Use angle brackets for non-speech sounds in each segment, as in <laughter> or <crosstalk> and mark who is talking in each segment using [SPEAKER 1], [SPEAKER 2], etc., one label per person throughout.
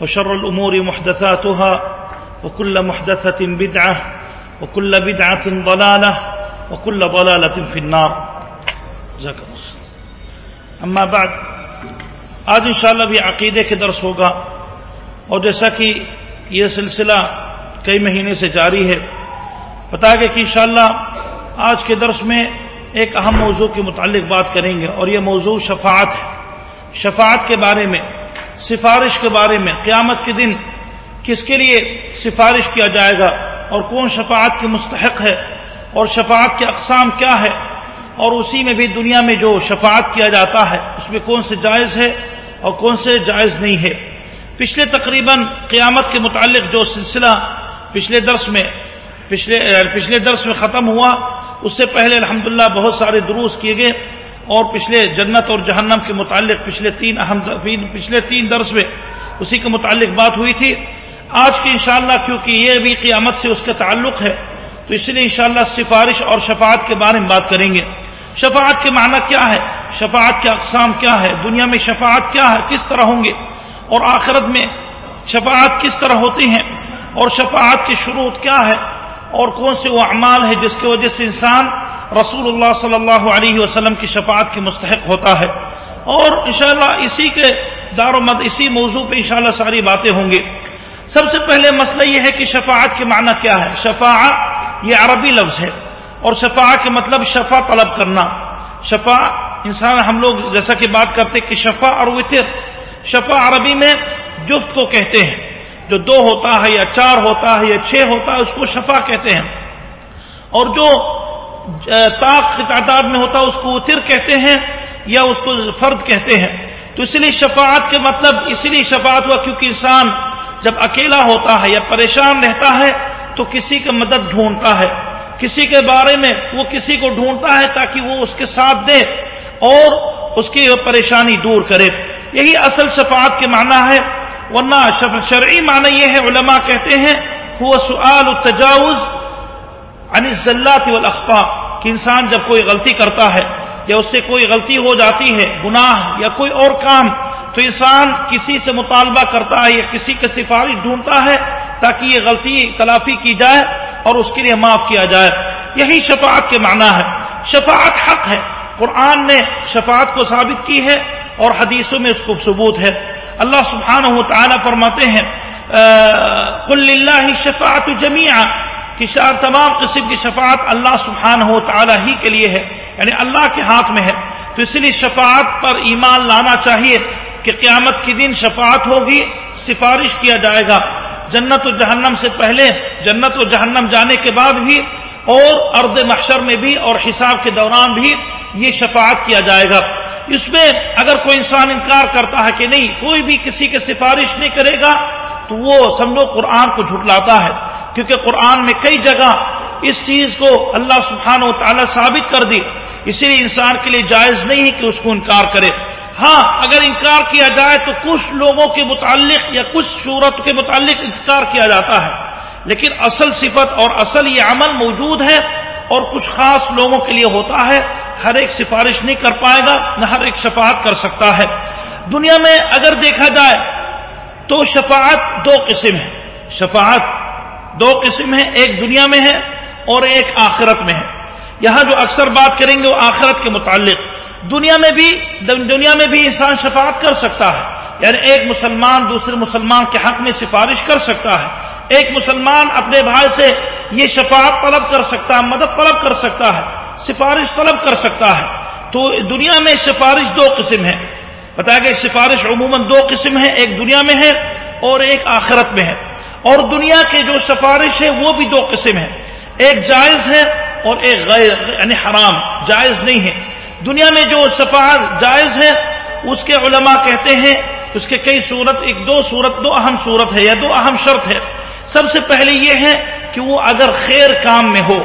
[SPEAKER 1] وشر الأمور محدثاتها وكل محدثة بدعة وكل بدعة ضلالة وكل ضلالة في النار. جزاك الله أما بعد، آج انشاءاللہ بھی عقیدے کے درس ہوگا اور جیسا کہ یہ سلسلہ کئی مہینے سے جاری ہے بتا گیا کہ انشاءاللہ آج کے درس میں ایک اہم موضوع کے متعلق بات کریں گے اور یہ موضوع شفاعت ہے۔ شفاعت کے بارے میں سفارش کے بارے میں، قیامت کے دن کس کے لیے سفارش کیا جائے گا اور کون شفاعت کے مستحق ہے اور شفاعت کے اقسام کیا ہے اور اسی میں بھی دنیا میں جو شفاعت کیا جاتا ہے، اس میں کون سے جائز ہے اور کون سے جائز نہیں ہے۔ پچھلے تقریباً قیامت کے متعلق جو سلسلہ پچھلے درس میں، پچھلے پچھلے درس میں ختم ہوا، اس سے پہلے الحمدللہ بہت سارے دروس کیے گئے۔ اور پچھلے جنت اور جہنم کے متعلق پچھلے تین اہم پچھلے تین درس میں اسی کے متعلق بات ہوئی تھی۔ آج کی انشاءاللہ کیونکہ یہ بھی قیامت سے اس کا تعلق ہے، تو اس لیے انشاءاللہ سفارش اور شفاعت کے بارے میں بات کریں گے۔ شفاعت کے معنی کیا ہے؟ شفاعت کے اقسام کیا ہے؟ دنیا میں شفاعت کیا ہے؟ کس طرح ہوں گے؟ اور آخرت میں شفاعت کس طرح ہوتی ہیں؟ اور شفاعت کی شروع کیا ہے؟ اور کون سے وہ اعمال ہے جس کی وجہ سے انسان رسول اللہ صلی اللہ علیہ وسلم کی شفاعت کے مستحق ہوتا ہے اور انشاءاللہ اسی کے دار و مد اسی موضوع پہ انشاءاللہ ساری باتیں ہوں گی۔ سب سے پہلے مسئلہ یہ ہے کہ شفاعت کے معنی کیا ہے۔ شفا یہ عربی لفظ ہے اور شفا کے مطلب شفا طلب کرنا۔ شفا انسان ہم لوگ جیسا کہ بات کرتے کہ شفا اور وطر شفا عربی میں جفت کو کہتے ہیں۔ جو دو ہوتا ہے یا چار ہوتا ہے یا چھ ہوتا ہے اس کو شفا کہتے ہیں۔ اور جو طاق کی تعداد میں ہوتا ہے، اس کو اتر کہتے ہیں یا اس کو فرد کہتے ہیں۔ تو اس لیے شفاعت کے مطلب اسی لیے شفاعت ہوا کیونکہ انسان جب اکیلا ہوتا ہے یا پریشان رہتا ہے، تو کسی کی مدد ڈھونڈتا ہے۔ کسی کے بارے میں وہ کسی کو ڈھونڈتا ہے تاکہ وہ اس کے ساتھ دے اور اس کی پریشانی دور کرے۔ یہی اصل شفاعت کے معنی ہے۔ ورنہ شرعی معنی یہ ہے، علماء کہتے ہیں وہ سعال التجاوز عن الزلات کہ انسان جب کوئی غلطی کرتا ہے یا اس سے کوئی غلطی ہو جاتی ہے، گناہ یا کوئی اور کام، تو انسان کسی سے مطالبہ کرتا ہے یا کسی کے سفارش ڈھونڈتا ہے تاکہ یہ غلطی تلافی کی جائے اور اس کے لیے معاف کیا جائے۔ یہی شفاعت کے معنی ہے۔ شفاعت حق ہے۔ قرآن نے شفاعت کو ثابت کی ہے اور حدیثوں میں اس کو ثبوت ہے۔ اللہ سبحانہ و تعالیٰ فرماتے ہیں قل اللہ شفاعت جمیعہ کہ تمام قسم کی شفاعت اللہ سبحانہ ہو تعالیٰ ہی کے لیے ہے یعنی اللہ کے ہاتھ میں ہے۔ تو اس لیے شفاعت پر ایمان لانا چاہیے کہ قیامت کے دن شفاعت ہوگی، سفارش کیا جائے گا۔ جنت و جہنم سے پہلے، جنت و جہنم جانے کے بعد بھی، اور ارد محشر میں بھی، اور حساب کے دوران بھی یہ شفاعت کیا جائے گا۔ اس میں اگر کوئی انسان انکار کرتا ہے کہ نہیں، کوئی بھی کسی کے سفارش نہیں کرے گا، تو وہ سمجھو قرآن کو جھٹلاتا ہے۔ کیونکہ قرآن میں کئی جگہ اس چیز کو اللہ سبحانہ و تعالیٰ ثابت کر دی۔ اسی لیے انسان کے لیے جائز نہیں ہے کہ اس کو انکار کرے۔ ہاں اگر انکار کیا جائے تو کچھ لوگوں کے متعلق یا کچھ صورت کے متعلق انکار کیا جاتا ہے۔ لیکن اصل صفت اور اصل یہ عمل موجود ہے اور کچھ خاص لوگوں کے لیے ہوتا ہے۔ ہر ایک سفارش نہیں کر پائے گا، نہ ہر ایک شفاعت کر سکتا ہے۔ دنیا میں اگر دیکھا جائے تو شفاعت دو قسم ہے۔ شفاعت دو قسم ہے ایک دنیا میں ہے اور ایک آخرت میں ہے۔ یہاں جو اکثر بات کریں گے وہ آخرت کے متعلق۔ دنیا میں بھی، دنیا میں بھی انسان شفاعت کر سکتا ہے۔ یعنی ایک مسلمان دوسرے مسلمان کے حق میں سفارش کر سکتا ہے۔ ایک مسلمان اپنے بھائی سے یہ شفاعت طلب کر سکتا ہے، مدد طلب کر سکتا ہے، سفارش طلب کر سکتا ہے۔ تو دنیا میں سفارش دو قسم ہے بتایا گیا سفارش عموماً دو قسم ہے ایک دنیا میں ہے اور ایک آخرت میں ہے۔ اور دنیا کے جو سفارش ہے وہ بھی دو قسم ہے ایک جائز ہے اور ایک غیر یعنی حرام، جائز نہیں ہے۔ دنیا میں جو سفار جائز ہے، اس کے علماء کہتے ہیں، اس کے کئی صورت، ایک دو صورت، دو اہم صورت ہے یا دو اہم شرط ہے۔ سب سے پہلے یہ ہے کہ وہ اگر خیر کام میں ہو،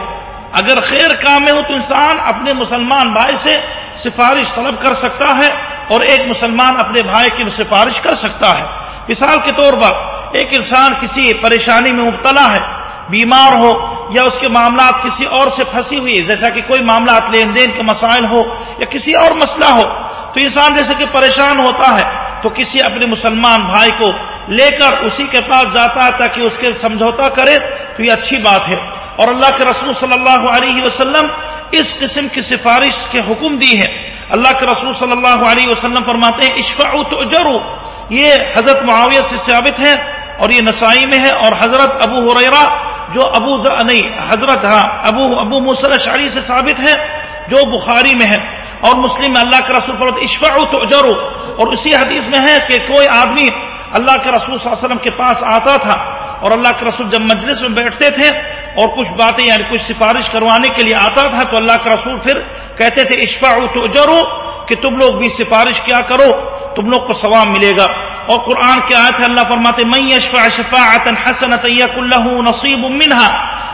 [SPEAKER 1] اگر خیر کام میں ہو تو انسان اپنے مسلمان بھائی سے سفارش طلب کر سکتا ہے اور ایک مسلمان اپنے بھائی کی سفارش کر سکتا ہے۔ مثال کے طور پر ایک انسان کسی پریشانی میں مبتلا ہے، بیمار ہو، یا اس کے معاملات کسی اور سے پھنسی ہوئی جیسا کہ کوئی معاملات لین دین کے مسائل ہو، یا کسی اور مسئلہ ہو، تو انسان جیسے کہ پریشان ہوتا ہے، تو کسی اپنے مسلمان بھائی کو لے کر اسی کے پاس جاتا ہے تاکہ اس کے سمجھوتا کرے، تو یہ اچھی بات ہے۔ اور اللہ کے رسول صلی اللہ علیہ وسلم اس قسم کی سفارش کے حکم دی ہے اللہ کے رسول صلی اللہ علیہ وسلم فرماتے ہیں اشفا تو یہ حضرت معاویہ سے ثابت ہے اور یہ نسائی میں ہے اور حضرت ابو حریرا جو ابو نہیں، حضرت ہاں ابو ابو مسر شاعری سے ثابت ہے، جو بخاری میں ہے۔ اور مسلم میں اللہ کے رسول فرت اشفا تو اور اسی حدیث میں ہے کہ کوئی آدمی اللہ کے رسول صلی اللہ علیہ وسلم کے پاس آتا تھا اور اللہ کے رسول جب مجلس میں بیٹھتے تھے اور کچھ باتیں یعنی کچھ سفارش کروانے کے لیے آتا تھا تو اللہ کے رسول پھر کہتے تھے اشفا تو کہ تم لوگ بھی سفارش کیا کرو، تم لوگ کو ثواب ملے گا۔ اور قرآن کے آئے تھے اللہ فرماتے میں اشفا شفا حسن اللہ نصیب منہا.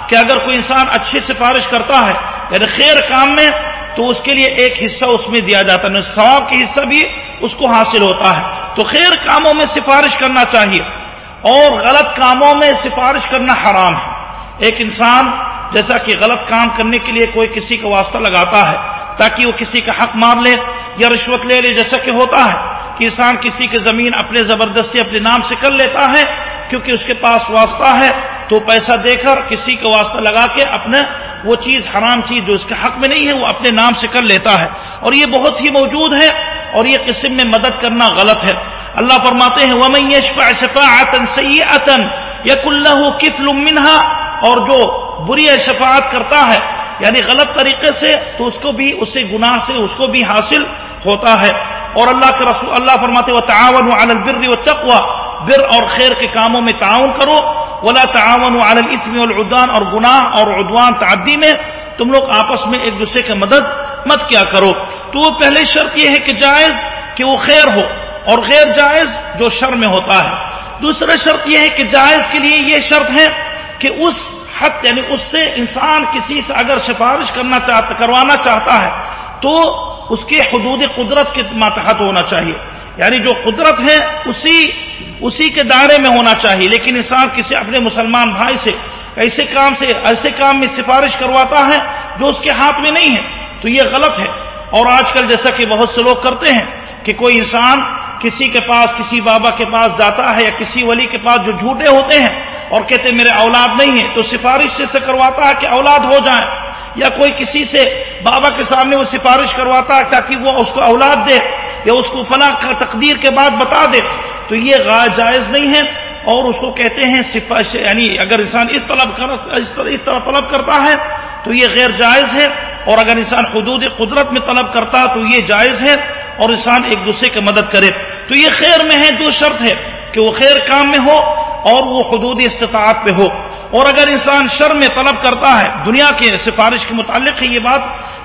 [SPEAKER 1] کہ اگر کوئی انسان اچھی سفارش کرتا ہے یعنی خیر کام میں، تو اس کے لیے ایک حصہ اس میں دیا جاتا ہے یعنی ثواب کا حصہ بھی اس کو حاصل ہوتا ہے۔ تو خیر کاموں میں سفارش کرنا چاہیے، اور غلط کاموں میں سفارش کرنا حرام ہے۔ ایک انسان جیسا کہ غلط کام کرنے کے لیے کوئی کسی کا واسطہ لگاتا ہے، تاکہ وہ کسی کا حق مار لے یا رشوت لے لے، جیسا کہ ہوتا ہے۔ کہ انسان کسی کی زمین اپنے زبردستی اپنے نام سے کر لیتا ہے، کیونکہ اس کے پاس واسطہ ہے، تو پیسہ دے کر کسی کا واسطہ لگا کے اپنے وہ چیز حرام چیز جو اس کے حق میں نہیں ہے، وہ اپنے نام سے کر لیتا ہے۔ اور یہ بہت ہی موجود ہے اور یہ قسم میں مدد کرنا غلط ہے۔ اللہ فرماتے ہیں کفل منہا اور جو بری شفاعت کرتا ہے یعنی غلط طریقے سے، تو اس کو بھی اسے گناہ سے اس کو بھی حاصل ہوتا ہے۔ اور اللہ کے رسول اللہ فرماتے وہ تعاون البر و تقوا بر اور خیر کے کاموں میں تعاون کرو۔ ولا تعاون الاسم والعدوان اور گناہ اور عدوان تعدی میں تم لوگ آپس میں ایک دوسرے کی مدد مت کیا کرو۔ تو وہ پہلے شرط یہ ہے کہ جائز کہ وہ خیر ہو اور غیر جائز جو شر میں ہوتا ہے۔ دوسرا شرط یہ ہے کہ جائز کے لیے یہ شرط ہے کہ اس حد یعنی اس سے انسان کسی سے اگر سفارش کرنا چاہتا کروانا چاہتا ہے تو اس کے حدود قدرت کے ماتحت ہونا چاہیے۔ یعنی جو قدرت ہے، اسی اسی کے دائرے میں ہونا چاہیے۔ لیکن انسان کسی اپنے مسلمان بھائی سے ایسے کام سے، ایسے کام میں سفارش کرواتا ہے جو اس کے ہاتھ میں نہیں ہے، تو یہ غلط ہے۔ اور آج کل جیسا کہ بہت سے لوگ کرتے ہیں کہ کوئی انسان کسی کے پاس، کسی بابا کے پاس جاتا ہے یا کسی ولی کے پاس جو جھوٹے ہوتے ہیں اور کہتے میرے اولاد نہیں ہے، تو سفارش سے کرواتا ہے کہ اولاد ہو جائے یا کوئی کسی سے بابا کے سامنے وہ سفارش کرواتا ہے تاکہ وہ اس کو اولاد دے یا اس کو فلاں تقدیر کے بعد بتا دے، تو یہ جائز نہیں ہے۔ اور اس کو کہتے ہیں سفارش یعنی اگر انسان اس طلب کر اس طرح طلب کرتا ہے، تو یہ غیر جائز ہے۔ اور اگر انسان حدود قدرت میں طلب کرتا تو یہ جائز ہے۔ اور انسان ایک دوسرے کی مدد کرے۔ تو یہ خیر میں ہے، دو شرط ہے کہ وہ خیر کام میں ہو اور وہ حدود استطاعت پہ ہو۔ اور اگر انسان شر میں طلب کرتا ہے، دنیا کے سفارش کے متعلق ہے یہ بات،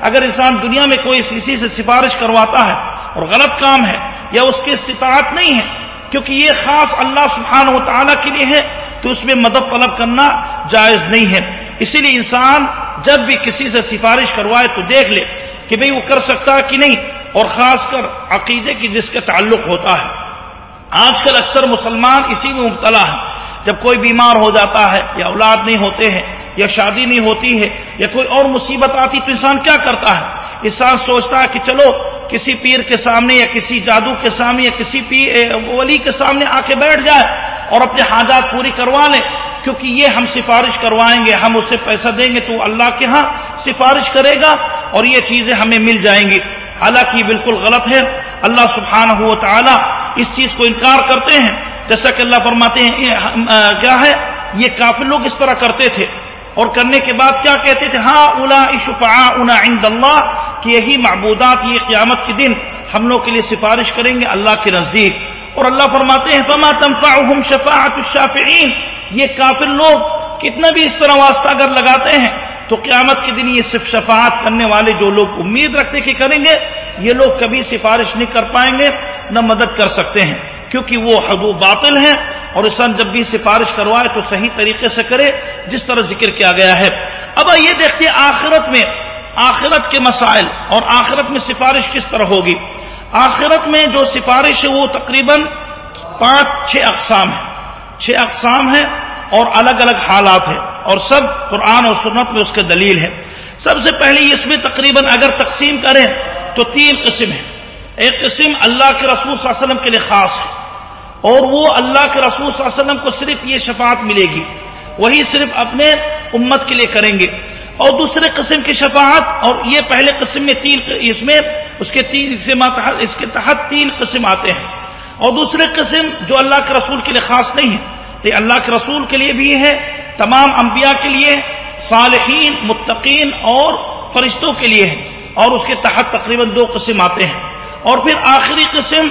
[SPEAKER 1] اگر انسان دنیا میں کوئی کسی سے سفارش کرواتا ہے اور غلط کام ہے یا اس کی استطاعت نہیں ہے، کیونکہ یہ خاص اللہ سبحانہ و تعالیٰ کے لیے ہے، تو اس میں مدد طلب کرنا جائز نہیں ہے۔ اسی لیے انسان جب بھی کسی سے سفارش کروائے تو دیکھ لے کہ بھئی وہ کر سکتا ہے کہ نہیں، اور خاص کر عقیدے کی جس کا تعلق ہوتا ہے۔ آج کل اکثر مسلمان اسی میں مبتلا ہے جب کوئی بیمار ہو جاتا ہے، یا اولاد نہیں ہوتے ہیں، یا شادی نہیں ہوتی ہے، یا کوئی اور مصیبت آتی تو انسان کیا کرتا ہے؟ انسان سوچتا ہے کہ چلو، کسی پیر کے سامنے یا کسی جادو کے سامنے یا کسی پیر ولی کے سامنے آ کے بیٹھ جائے اور اپنے حاجات پوری کروا لیں کیونکہ یہ ہم سفارش کروائیں گے، ہم اسے پیسہ دیں گے تو اللہ کے ہاں سفارش کرے گا اور یہ چیزیں ہمیں مل جائیں گی۔ حالانکہ یہ بالکل غلط ہے۔ اللہ سبحانہ و تعالی اس چیز کو انکار کرتے ہیں۔ جیسا کہ اللہ فرماتے ہیں کیا ہے؟ یہ کافی لوگ اس طرح کرتے تھے۔ اور کرنے کے بعد کیا کہتے تھے؟ ہاں اولا شفا انا عند اللہ، کہ یہی معبودات، یہ قیامت کے دن ہم لوگ کے لیے سفارش کریں گے اللہ کے نزدیک۔ اور اللہ فرماتے ہیں، فما تنفعهم شفاعت الشافعین یہ کافر لوگ کتنا بھی اس طرح واسطہ اگر لگاتے ہیں، تو قیامت کے دن یہ صرف شفاعت کرنے والے جو لوگ امید رکھتے کہ کریں گے، یہ لوگ کبھی سفارش نہیں کر پائیں گے، نہ مدد کر سکتے ہیں۔ کیونکہ وہ حدو باطل ہیں اور انسان جب بھی سفارش کروائے تو صحیح طریقے سے کرے، جس طرح ذکر کیا گیا ہے۔ اب یہ دیکھتے آخرت میں، آخرت کے مسائل اور آخرت میں سفارش کس طرح ہوگی۔ آخرت میں جو سفارش ہے وہ تقریباً پانچ، چھ اقسام ہیں۔ چھ اقسام ہیں اور الگ الگ حالات ہیں۔ اور سب قرآن اور سنت میں اس کے دلیل ہے سب سے پہلے اس میں تقریباً اگر تقسیم کریں تو تین قسم ہیں۔ ایک قسم اللہ کے رسول صلی اللہ علیہ وسلم کے لیے خاص ہے۔ اور وہ اللہ کے رسول صلی اللہ علیہ وسلم کو صرف یہ شفاعت ملے گی۔ وہی صرف اپنے امت کے لیے کریں گے۔ اور دوسرے قسم کی شفاعت، اور یہ پہلے قسم میں تین، اس میں، اس کے تین اس کے تحت تین قسم آتے ہیں۔ اور دوسرے قسم جو اللہ کے رسول کے لیے خاص نہیں ہے تو اللہ کے رسول کے لیے بھی ہے تمام انبیاء کے لیے، صالحین، متقین اور فرشتوں کے لیے ہے اور اس کے تحت تقریباً دو قسم آتے ہیں۔ اور پھر آخری قسم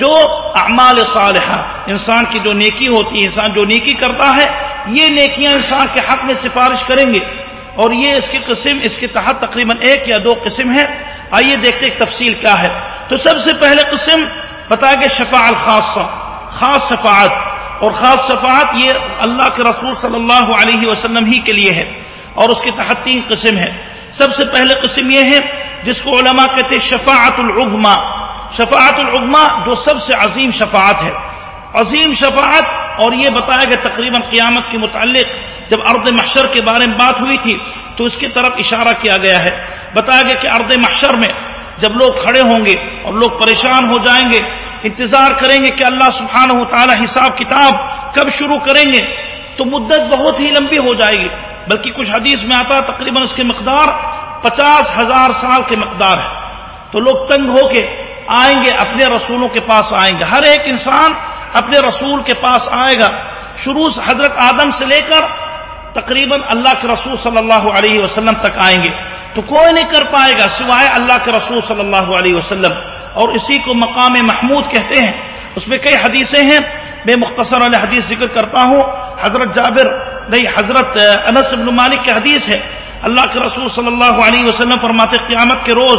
[SPEAKER 1] جو اعمال صالحہ، انسان کی جو نیکی ہوتی ہے، انسان جو نیکی کرتا ہے، یہ نیکیاں انسان کے حق میں سفارش کریں گے۔ اور یہ اس کی قسم، اس کے تحت تقریباً ایک یا دو قسم ہے آئیے دیکھتے ایک تفصیل کیا ہے۔ تو سب سے پہلے قسم بتا گے شفا الخاصہ، خاص شفاعت۔ اور خاص شفاعت یہ اللہ کے رسول صلی اللہ علیہ وسلم ہی کے لیے ہے۔ اور اس کے تحت تین قسم ہے سب سے پہلے قسم یہ ہے، جس کو علماء کہتے شفاعت العغما شفاعت العغما جو سب سے عظیم شفاعت ہے۔ عظیم شفاعت اور یہ بتایا گیا تقریباً قیامت کے متعلق جب ارد محشر کے بارے میں بات ہوئی تھی تو اس کی طرف اشارہ کیا گیا ہے۔ بتایا گیا کہ ارد محشر میں جب لوگ کھڑے ہوں گے اور لوگ پریشان ہو جائیں گے، انتظار کریں گے کہ اللہ سبحانہ و تعالی حساب کتاب کب شروع کریں گے، تو مدت بہت ہی لمبی ہو جائے گی۔ بلکہ کچھ حدیث میں آتا ہے تقریباً اس کی مقدار پچاس ہزار سال کے مقدار ہے۔ تو لوگ تنگ ہو کے آئیں گے، اپنے رسولوں کے پاس آئیں گے۔ ہر ایک انسان اپنے رسول کے پاس آئے گا۔ شروع حضرت آدم سے لے کر تقریباً اللہ کے رسول صلی اللہ علیہ وسلم تک آئیں گے۔ تو کوئی نہیں کر پائے گا سوائے اللہ کے رسول صلی اللہ علیہ وسلم۔ اور اسی کو مقام محمود کہتے ہیں۔ اس میں کئی حدیثیں ہیں۔ میں مختصر علیہ حدیث ذکر کرتا ہوں۔ حضرت جابر نہیں، حضرت انس بن مالک کی حدیث ہے۔ اللہ کے رسول صلی اللہ علیہ وسلم فرماتے قیامت کے روز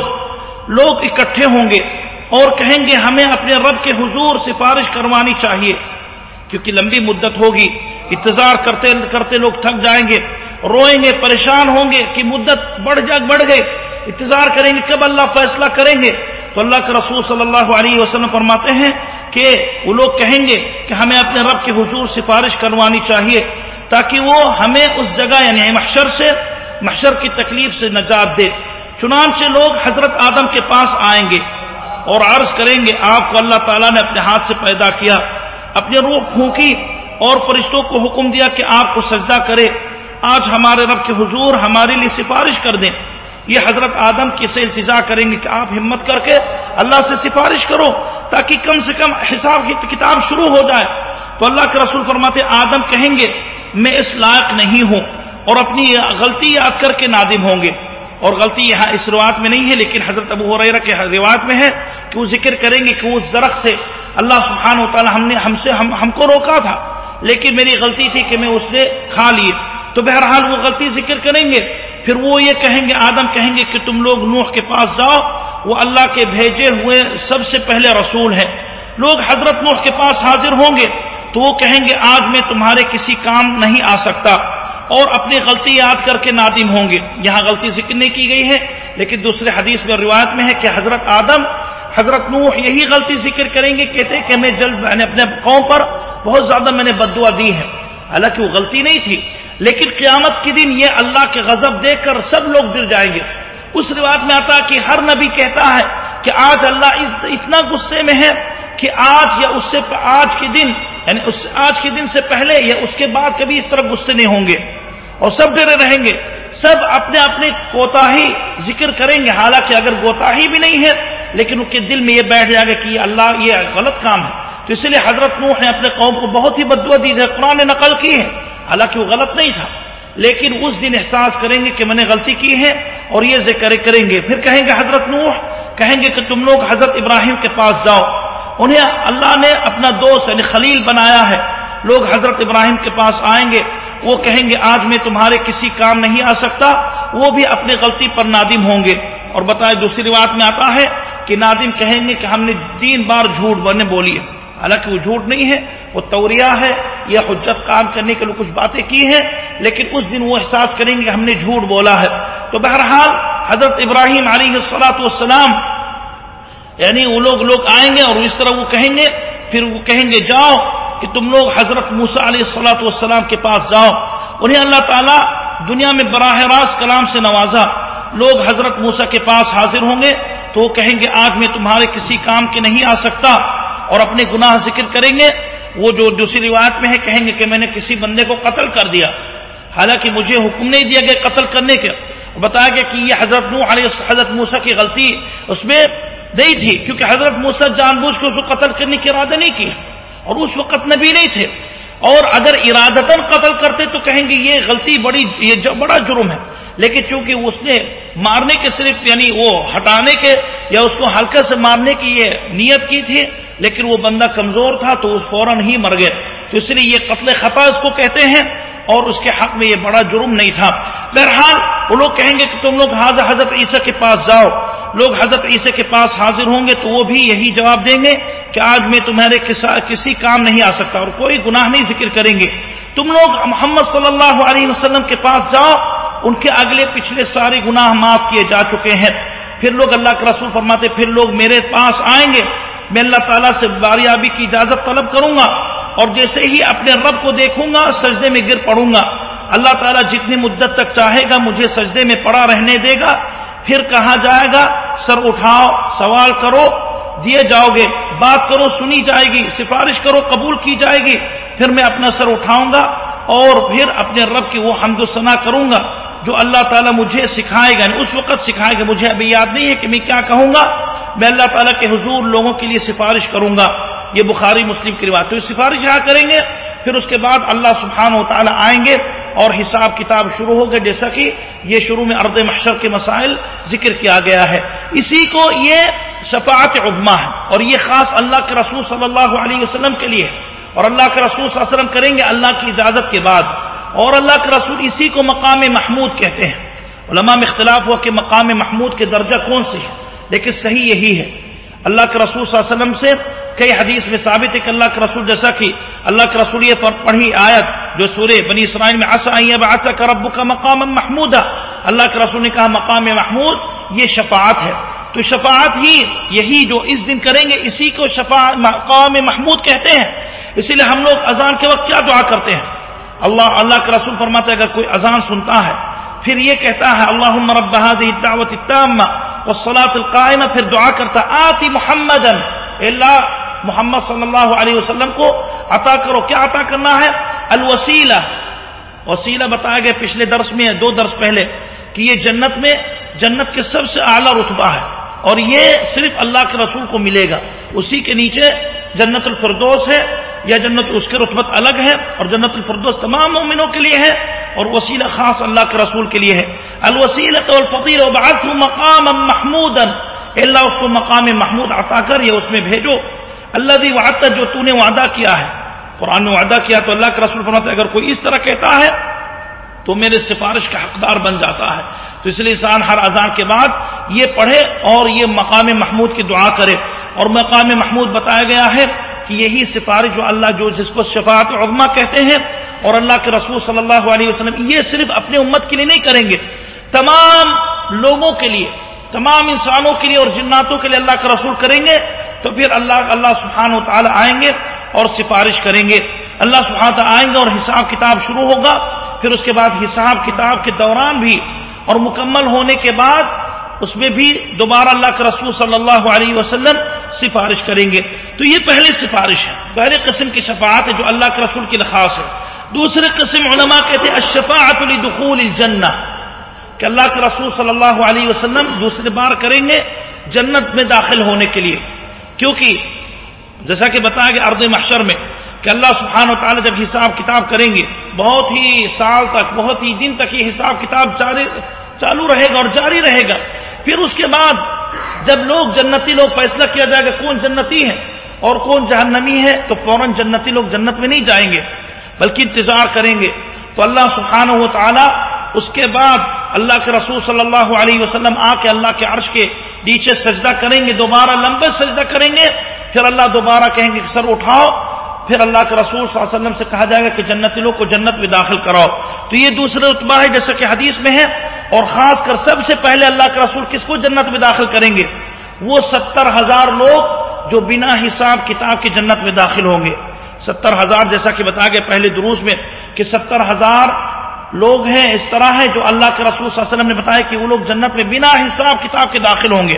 [SPEAKER 1] لوگ اکٹھے ہوں گے۔ اور کہیں گے ہمیں اپنے رب کے حضور سفارش کروانی چاہیے، کیونکہ لمبی مدت ہوگی، انتظار کرتے کرتے لوگ تھک جائیں گے، روئیں گے، پریشان ہوں گے کہ مدت بڑھ جا، بڑھ گئے انتظار کریں گے، کب اللہ فیصلہ کریں گے؟ تو اللہ کے رسول صلی اللہ علیہ وسلم فرماتے ہیں کہ وہ لوگ کہیں گے کہ ہمیں اپنے رب کے حضور سفارش کروانی چاہیے، تاکہ وہ ہمیں اس جگہ یعنی محشر سے، محشر کی تکلیف سے نجات دے۔ چنانچہ لوگ حضرت آدم کے پاس آئیں گے۔ اور عرض کریں گے آپ کو اللہ تعالیٰ نے اپنے ہاتھ سے پیدا کیا اپنے روح پھونکی اور فرشتوں کو حکم دیا کہ آپ کو سجدہ کرے آج ہمارے رب کے حضور ہمارے لیے سفارش کر دیں۔ یہ حضرت آدم کی سے التجا کریں گے کہ آپ ہمت کر کے اللہ سے سفارش کرو تاکہ کم سے کم حساب کی کتاب شروع ہو جائے۔ تو اللہ کے رسول فرماتے، آدم کہیں گے، میں اس لائق نہیں ہوں اور اپنی غلطی یاد کر کے نادم ہوں گے۔ اور غلطی یہاں اس روایت میں نہیں ہے لیکن حضرت ابو حریرہ کے روایت میں ہے کہ وہ ذکر کریں گے کہ وہ درخت سے اللہ سبحانہ و تعالی ہم نے ہم سے ہم, ہم کو روکا تھا لیکن میری غلطی تھی کہ میں اس سے کھا لیے تو بہرحال وہ غلطی ذکر کریں گے۔ پھر وہ یہ کہیں گے آدم کہیں گے کہ تم لوگ نوح کے پاس جاؤ وہ اللہ کے بھیجے ہوئے سب سے پہلے رسول ہیں۔ لوگ حضرت نوح کے پاس حاضر ہوں گے تو وہ کہیں گے آج میں تمہارے کسی کام نہیں آ سکتا۔ اور اپنی غلطی یاد کر کے نادم ہوں گے۔ یہاں غلطی ذکر نہیں کی گئی ہے، لیکن دوسرے حدیث میں روایت میں ہے کہ حضرت آدم، حضرت نوح یہی غلطی ذکر کریں گے، کہتے کہ میں جلد میں نے اپنے قوم پر بہت زیادہ میں نے بدعا دی ہے۔ حالانکہ وہ غلطی نہیں تھی، لیکن قیامت کے دن یہ اللہ کے غضب دیکھ کر سب لوگ ڈر جائیں گے۔ اس روایت میں آتا کہ ہر نبی کہتا ہے کہ آج اللہ اتنا غصے میں ہے کہ آج یا اس سے آج کے دن یعنی اس آج کے دن سے پہلے یا اس کے بعد کبھی اس طرح غصے نہیں ہوں گے۔ اور سب ڈرے رہیں گے۔ سب اپنے اپنے کوتا ہی ذکر کریں گے۔ حالانکہ اگر گوتا ہی بھی نہیں ہے، لیکن ان کے دل میں یہ بیٹھ جائے گا کہ یہ اللہ، یہ غلط کام ہے۔ تو اس لیے حضرت نوح نے اپنے قوم کو بہت ہی بدوا دی ہے، قرآن نے نقل کی ہے۔ حالانکہ وہ غلط نہیں تھا۔ لیکن اس دن احساس کریں گے کہ میں نے غلطی کی ہے اور یہ ذکر کریں گے۔ پھر کہیں گے حضرت نوح، کہیں گے کہ تم لوگ حضرت ابراہیم کے پاس جاؤ۔ انہیں اللہ نے اپنا دوست یعنی خلیل بنایا ہے۔ لوگ حضرت ابراہیم کے پاس آئیں گے۔ وہ کہیں گے، آج میں تمہارے کسی کام نہیں آ سکتا، وہ بھی اپنی غلطی پر نادم ہوں گے۔ اور بتائے دوسری بات میں آتا ہے کہ نادم کہیں گے کہ ہم نے تین بار جھوٹ بنے بولی ہے۔ حالانکہ وہ جھوٹ نہیں ہے، وہ توریا ہے یا حجت کام کرنے کے لیے کچھ باتیں کی ہیں، لیکن اس دن وہ احساس کریں گے کہ ہم نے جھوٹ بولا ہے۔ تو بہرحال، حضرت ابراہیم علیہ السلاۃ والسلام یعنی وہ لوگ لوگ آئیں گے اور اس طرح وہ کہیں گے، پھر وہ کہیں گے، جاؤ کہ تم لوگ حضرت موسا علیہ السلاۃ والسلام کے پاس جاؤ۔ انہیں اللہ تعالیٰ دنیا میں براہ راست کلام سے نوازا۔ لوگ حضرت موسا کے پاس حاضر ہوں گے تو وہ کہیں گے آج میں تمہارے کسی کام کے نہیں آ سکتا۔ اور اپنے گناہ ذکر کریں گے۔ وہ جو دوسری روایت میں ہے، کہیں گے کہ میں نے کسی بندے کو قتل کر دیا۔ حالانکہ مجھے حکم نہیں دیا گیا قتل کرنے کے۔ بتایا گیا کہ یہ حضرت نو علیہ حضرت موسا کی غلطی اس میں نہیں تھی، کیونکہ حضرت موسا جان بوجھ کے اس کو قتل کرنے کی ارادہ نہیں کی اور اس وقت نبی نہیں تھے۔ اور اگر ارادتن قتل کرتے تو کہیں گے یہ غلطی بڑی، یہ بڑا جرم ہے۔ لیکن چونکہ اس نے مارنے کے صرف یعنی وہ ہٹانے کے یا اس کو ہلکے سے مارنے کی یہ نیت کی تھی، لیکن وہ بندہ کمزور تھا تو اس فوراً ہی مر گئے۔ تو اس لیے یہ قتل خطا اس کو کہتے ہیں، اور اس کے حق میں یہ بڑا جرم نہیں تھا۔ بہرحال وہ لوگ کہیں گے کہ تم لوگ حاضر حضرت عیسیٰ کے پاس جاؤ۔ لوگ حضرت عیسیٰ کے پاس حاضر ہوں گے تو وہ بھی یہی جواب دیں گے کہ آج میں تمہارے کسی کام نہیں آ سکتا اور کوئی گناہ نہیں ذکر کریں گے۔ تم لوگ محمد صلی اللہ علیہ وسلم کے پاس جاؤ، ان کے اگلے پچھلے سارے گناہ معاف کیے جا چکے ہیں۔ پھر لوگ اللہ کے رسول فرماتے پھر لوگ میرے پاس آئیں گے۔ میں اللہ تعالیٰ سے باریابی کی اجازت طلب کروں گا اور جیسے ہی اپنے رب کو دیکھوں گا، سجدے میں گر پڑوں گا۔ اللہ تعالیٰ جتنی مدت تک چاہے گا، مجھے سجدے میں پڑا رہنے دے گا۔ پھر کہا جائے گا؟ سر اٹھاؤ، سوال کرو، دیے جاؤ گے، بات کرو، سنی جائے گی، سفارش کرو، قبول کی جائے گی، پھر میں اپنا سر اٹھاؤں گا اور پھر اپنے رب کی وہ حمد و ثنا کروں گا جو اللہ تعالیٰ مجھے سکھائے گا یعنی اس وقت سکھائے گا، مجھے ابھی یاد نہیں ہے کہ میں کیا کہوں گا۔ میں اللہ تعالیٰ کے حضور لوگوں کے لیے سفارش کروں گا۔ یہ بخاری مسلم کی روایت تو یہ سفارش یہاں کریں گے، پھر اس کے بعد اللہ سبحانہ و تعالیٰ آئیں گے اور حساب کتاب شروع ہوگا جیسا کہ یہ شروع میں ارد محشر کے مسائل ذکر کیا گیا ہے۔ اسی کو یہ شفاعت عظما ہے اور یہ خاص اللہ کے رسول صلی اللہ علیہ وسلم کے لیے اور اللہ کے رسول صلی اللہ علیہ وسلم کریں گے اللہ کی اجازت کے بعد۔ اور اللہ کے رسول اسی کو مقام محمود کہتے ہیں۔ علماء میں اختلاف ہوا کہ مقام محمود کے درجہ کون سے ہے لیکن صحیح یہی ہے۔ اللہ کے رسول صلی اللہ علیہ وسلم سے کئی حدیث میں ثابت ہے کہ اللہ کے رسول جیسا کہ اللہ کے رسول یہ پڑھی آیت جو سورہ بنی اسرائیل میں آسا کا رب کا مقام محمود اللہ کے رسول نے کہا مقام محمود، یہ شفاعت ہے۔ تو شفاعت ہی یہی جو اس دن کریں گے، اسی کو شفا مقام محمود کہتے ہیں۔ اسی لیے ہم لوگ اذان کے وقت کیا دعا کرتے ہیں؟ اللہ اللہ کے رسول فرماتے اگر کوئی اذان سنتا ہے پھر یہ کہتا ہے اللہ رب دعوت والصلاة القائمہ پھر دعا کرتا، آتی محمد اللہ محمد صلی اللہ علیہ وسلم کو عطا کرو، کیا عطا کرنا ہے؟ الوسیلہ۔ وسیلہ بتایا گیا پچھلے درس میں، دو درس پہلے، کہ یہ جنت میں، جنت کے سب سے اعلیٰ رتبہ ہے، اور یہ صرف اللہ کے رسول کو ملے گا، اسی کے نیچے جنت الفردوس ہے، یا جنت اس کے رتبت الگ ہے، اور جنت الفردوس تمام مومنوں کے لیے ہے اور وسیلہ خاص اللہ کے رسول کے لیے ہے۔ الوسیلت الفقیر مقام محمود اللہ اس کو مقام محمود عطا کر، یا اس میں بھیجو۔ اللہ دی وعدہ جو تو نے وعدہ کیا ہے۔ قرآن میں وعدہ کیا تو اللہ کے رسول فرماتا ہے اگر کوئی اس طرح کہتا ہے، تو میرے سفارش کا حقدار بن جاتا ہے۔ تو اس لیے انسان ہر اذان کے بعد یہ پڑھے اور یہ مقام محمود کی دعا کرے۔ اور مقام محمود بتایا گیا ہے کہ یہی سفارش جو اللہ جو جس کو شفاعت عظما کہتے ہیں اور اللہ کے رسول صلی اللہ علیہ وسلم یہ صرف اپنے امت کے لیے نہیں کریں گے، تمام لوگوں کے لیے، تمام انسانوں کے لیے اور جناتوں کے لیے اللہ کا رسول کریں گے تو پھر اللہ اللہ سبحانہ و تعالیٰ آئیں گے اور سفارش کریں گے۔ اللہ سبحانہ تعالیٰ آئیں گے اور حساب کتاب شروع ہوگا، پھر اس کے بعد حساب کتاب کے دوران بھی اور مکمل ہونے کے بعد اس میں بھی دوبارہ اللہ کے رسول صلی اللہ علیہ وسلم سفارش کریں گے۔ تو یہ پہلی سفارش ہے۔ پہلے قسم کی شفاعت ہے جو اللہ کے رسول کی لخاص ہے۔ دوسرے قسم علماء کہتے ہیں اشفاعت الدخول الجنہ۔ کہ اللہ کے رسول صلی اللہ علیہ وسلم دوسری بار کریں گے جنت میں داخل ہونے کے لیے۔ کیونکہ جیسا کہ بتایا گیا ارد محشر میں کہ اللہ سبحانہ و تعالیٰ جب حساب کتاب کریں گے، بہت ہی سال تک، بہت ہی دن تک یہ حساب کتاب جاری چالو رہے گا اور جاری رہے گا۔ پھر اس کے بعد جب لوگ جنتی لوگ فیصلہ کیا جائے گا کون جنتی ہے اور کون جہنمی ہے تو فوراً جنتی لوگ جنت میں نہیں جائیں گے، بلکہ انتظار کریں گے۔ تو اللہ سبحانہ و تعالیٰ اس کے بعد اللہ کے رسول صلی اللہ علیہ وسلم آ کے اللہ کے عرش کے نیچے سجدہ کریں گے، دوبارہ لمبے سجدہ کریں گے۔ پھر اللہ دوبارہ کہیں گے کہ سر اٹھاؤ پھر اللہ کے رسول صلی اللہ علیہ وسلم سے کہا جائے گا کہ جنت لوگ کو جنت میں داخل کراؤ۔ تو یہ دوسرے رتبہ ہے جیسا کہ حدیث میں ہے، اور خاص کر سب سے پہلے اللہ کے رسول کس کو جنت میں داخل کریں گے؟ وہ ستر ہزار لوگ جو بنا حساب کتاب کی جنت میں داخل ہوں گے۔ ستر ہزار جیسا کہ بتایا گیا پہلے دروس میں کہ ستر ہزار لوگ ہیں اس طرح ہے جو اللہ کے رسول صلی اللہ علیہ وسلم نے بتایا کہ وہ لوگ جنت میں بنا حساب کتاب کے داخل ہوں گے۔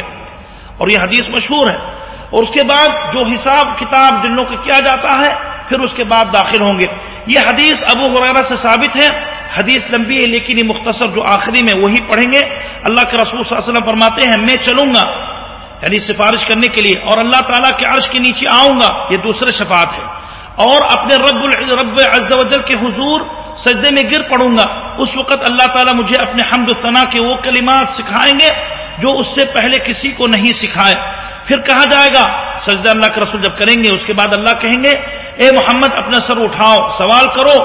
[SPEAKER 1] اور یہ حدیث مشہور ہے۔ اور اس کے بعد جو حساب کتاب جن لوگ کو کیا جاتا ہے، پھر اس کے بعد داخل ہوں گے۔ یہ حدیث ابو حریرہ سے ثابت ہے۔ حدیث لمبی ہے، لیکن یہ مختصر جو آخری میں وہی پڑھیں گے۔ اللہ کے رسول صلی اللہ علیہ وسلم فرماتے ہیں، میں چلوں گا۔ یعنی سفارش کرنے کے لیے۔ اور اللہ تعالیٰ کے عرش کے نیچے آؤں گا۔ یہ دوسرے شفاعت ہے۔ اور اپنے رب رب عز و جل کے حضور سجدے میں گر پڑوں گا۔ اس وقت اللہ تعالیٰ مجھے اپنے حمد و ثنا کے وہ کلمات سکھائیں گے جو اس سے پہلے کسی کو نہیں سکھائے۔ پھر کہا جائے گا، سجدہ اللہ کے رسول جب کریں گے، اس کے بعد اللہ کہیں گے، اے محمد اپنا سر اٹھاؤ، سوال کرو،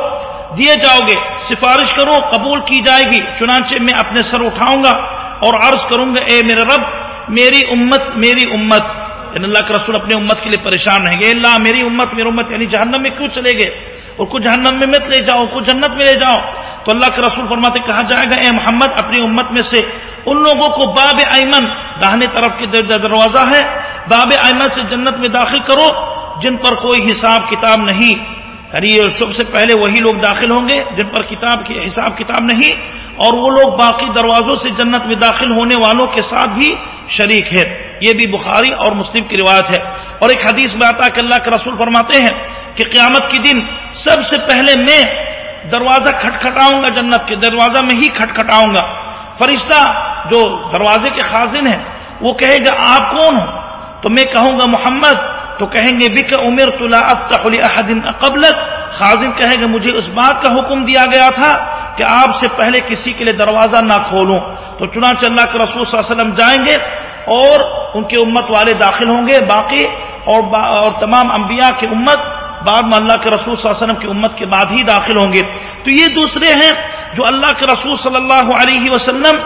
[SPEAKER 1] دیے جاؤ گے، سفارش کرو، قبول کی جائے گی، چنانچہ میں اپنے سر اٹھاؤں گا اور عرض کروں گا، اے میرے رب، میری امت میری امت۔ یعنی اللہ کے رسول اپنے امت کے لیے پریشان رہیں گے۔ اللہ، میری امت میری امت یعنی جہنم میں کیوں چلے گئے اور کچھ جہنم میں مت لے جاؤ، کچھ جنت میں لے جاؤ۔ تو اللہ کے رسول فرماتے کہا جائے گا اے محمد؟ اپنی امت میں سے۔ ان لوگوں کو باب ایمن، داہنے طرف کے دروازہ ہے۔ باب ایمن سے جنت میں داخل کرو، جن پر کوئی حساب کتاب نہیں۔ یعنی سب سے پہلے وہی لوگ داخل ہوں گے جن پر کتاب کی حساب کتاب نہیں۔ اور وہ لوگ باقی دروازوں سے جنت میں داخل ہونے والوں کے ساتھ بھی شریک ہے یہ بھی بخاری اور مسلم کی روایت ہے۔ اور ایک حدیث میں آتا کہ اللہ کے رسول فرماتے ہیں کہ قیامت کے دن سب سے پہلے میں دروازہ کھٹکھٹاؤں گا جنت کے، دروازہ میں ہی کھٹکھٹاؤں گا۔ فرشتہ جو دروازے کے خازن ہیں، وہ کہے گا، آپ کون ہو؟ تو میں کہوں گا محمد۔ تو کہیں گے، بک عمر احدن قبل خازن کہے گا، مجھے اس بات کا حکم دیا گیا تھا کہ آپ سے پہلے کسی کے لیے دروازہ نہ کھولوں۔ تو چنانچہ اللہ کے رسول صلی اللہ علیہ وسلم جائیں گے۔ اور ان کے امت والے داخل ہوں گے باقی اور با اور تمام انبیاء کی امت بعد میں اللہ کے رسول صلی اللہ علیہ وسلم کی امت کے بعد ہی داخل ہوں گے۔ تو یہ دوسرے ہیں جو اللہ کے رسول صلی اللہ علیہ وسلم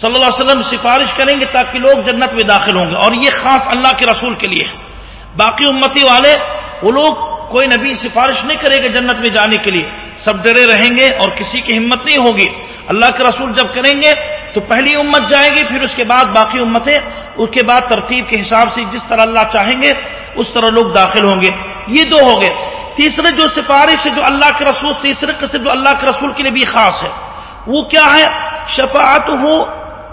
[SPEAKER 1] صلی اللہ علیہ وسلم سفارش کریں گے تاکہ لوگ جنت میں داخل ہوں گے۔ اور یہ خاص اللہ کے رسول کے لیے ہے باقی امتی والے، وہ لوگ کوئی نبی سفارش نہیں کرے گا جنت میں جانے کے لیے۔ سب ڈرے رہیں گے اور کسی کی ہمت نہیں ہوگی۔ اللہ کے رسول جب کریں گے تو پہلی امت جائے گی، پھر اس کے بعد باقی امتیں، اس کے بعد ترتیب کے حساب سے جس طرح اللہ چاہیں گے، اس طرح لوگ داخل ہوں گے۔ یہ دو ہو گئے۔ تیسرے جو سفارش ہے، جو اللہ کے رسول، تیسرے قسم جو اللہ کے رسول کے لیے بھی خاص ہے، وہ کیا ہے؟ شفاعت ہو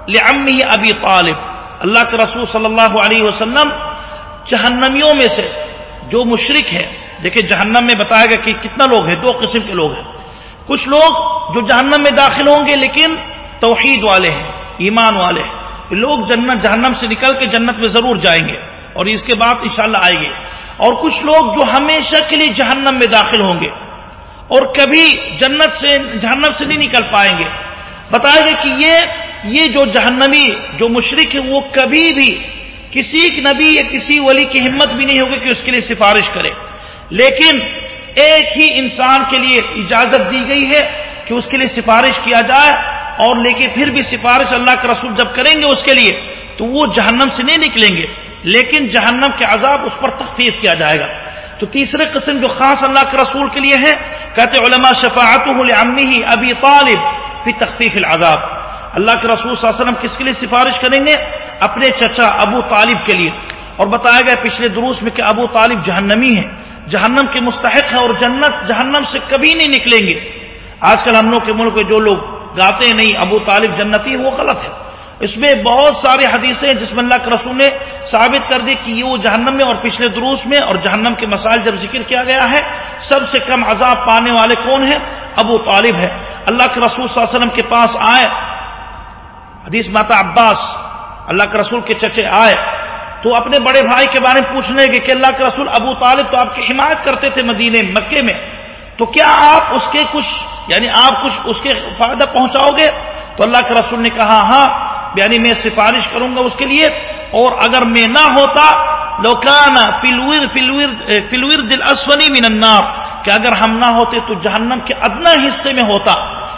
[SPEAKER 1] لمی ابی طالب۔ اللہ کے رسول صلی اللہ علیہ وسلم جہنمیوں میں سے جو مشرق ہے دیکھیں جہنم میں بتایا گیا کہ کتنا لوگ ہیں، دو قسم کے لوگ ہیں۔ کچھ لوگ جو جہنم میں داخل ہوں گے، لیکن توحید والے ہیں، ایمان والے ہیں۔ لوگ جنت، جہنم سے نکل کے جنت میں ضرور جائیں گے۔ اور اس کے بعد انشاءاللہ آئیں گے۔ اور کچھ لوگ جو ہمیشہ کے لیے جہنم میں داخل ہوں گے اور کبھی جنت سے، جہنم سے نہیں نکل پائیں گے۔ بتایا گیا کہ یہ یہ جو جہنمی، جو مشرق ہے وہ کبھی بھی کسی نبی یا کسی ولی کی ہمت بھی نہیں ہوگی کہ اس کے لیے سفارش کرے۔ لیکن ایک ہی انسان کے لیے اجازت دی گئی ہے کہ اس کے لیے سفارش کیا جائے۔ اور لیکن پھر بھی سفارش اللہ کے رسول جب کریں گے اس کے لیے، تو وہ جہنم سے نہیں نکلیں گے۔ لیکن جہنم کے عذاب اس پر تخفیف کیا جائے گا۔ تو تیسرے قسم جو خاص اللہ کے رسول کے لیے ہے کہتے علماء شفاعت ہی ابھی طالب فی تخفیف العذاب۔ اللہ کے رسول صلی اللہ علیہ وسلم کس کے لیے سفارش کریں گے؟ اپنے چچا ابو طالب کے لیے۔ اور بتایا گیا پچھلے دروس میں کہ ابو طالب جہنمی ہے جہنم کے مستحق ہے اور جنت جہنم سے کبھی نہیں نکلیں گے۔ آج کل ہم لوگ کے ملک میں جو لوگ گاتے نہیں، ابو طالب جنتی وہ غلط ہے اس میں بہت سارے حدیثیں جس میں اللہ کے رسول نے ثابت کر دی کہ یہ وہ جہنم میں اور پچھلے دروس میں اور جہنم کے مسائل جب ذکر کیا گیا ہے، سب سے کم عذاب پانے والے کون ہیں؟ ابو طالب ہے اللہ کے رسول صلی اللہ علیہ وسلم کے پاس آئے۔ حدیث ماتا عباس، اللہ کے رسول کے چچے آئے۔ تو اپنے بڑے بھائی کے بارے میں پوچھنے گے کہ اللہ کے رسول ابو طالب تو آپ کی حمایت کرتے تھے مدینے، مکے میں۔ تو کیا آپ اس کے کچھ یعنی آپ کچھ اس کے فائدہ پہنچاؤ گے تو اللہ کے رسول نے کہا ہاں یعنی میں سفارش کروں گا اس کے لیے اور اگر میں نہ ہوتا لوکانا فلور فلور فلور دل اسونی النار، کہ اگر ہم نہ ہوتے تو جہنم کے ادنا حصے میں ہوتا۔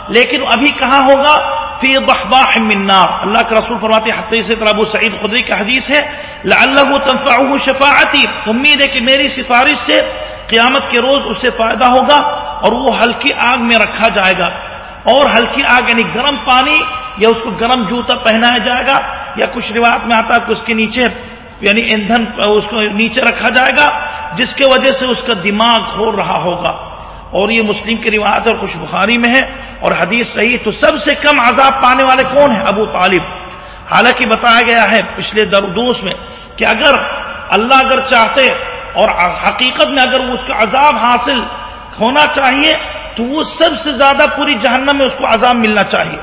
[SPEAKER 1] لیکن ابھی کہاں ہوگا؟ فی بحباح من نار۔ اللہ کے رسول فرماتے ہیں، حدیث ابو سعید خدری کا حدیث ہے، لعلہ تنفعه شفاعتی، امید ہے کہ میری سفارش سے قیامت کے روز اسے فائدہ ہوگا۔ اور وہ ہلکی آگ میں رکھا جائے گا اور ہلکی آگ یعنی گرم پانی یا اس کو گرم جوتا پہنایا جائے گا یا کچھ روایت میں آتا ہے کہ اس کے نیچے یعنی ایندھن اس کو نیچے رکھا جائے گا، جس کی وجہ سے اس کا دماغ ہو رہا ہوگا۔ اور یہ مسلم کی روایت اور کچھ بخاری میں ہے اور حدیث صحیح تو سب سے کم عذاب پانے والے کون ہیں؟ ابو طالب۔ حالانکہ بتایا گیا ہے پچھلے دردوس میں کہ اگر اللہ اگر چاہتے اور حقیقت میں اگر اس کا عذاب حاصل ہونا چاہیے تو وہ سب سے زیادہ پوری جہنم میں اس کو عذاب ملنا چاہیے۔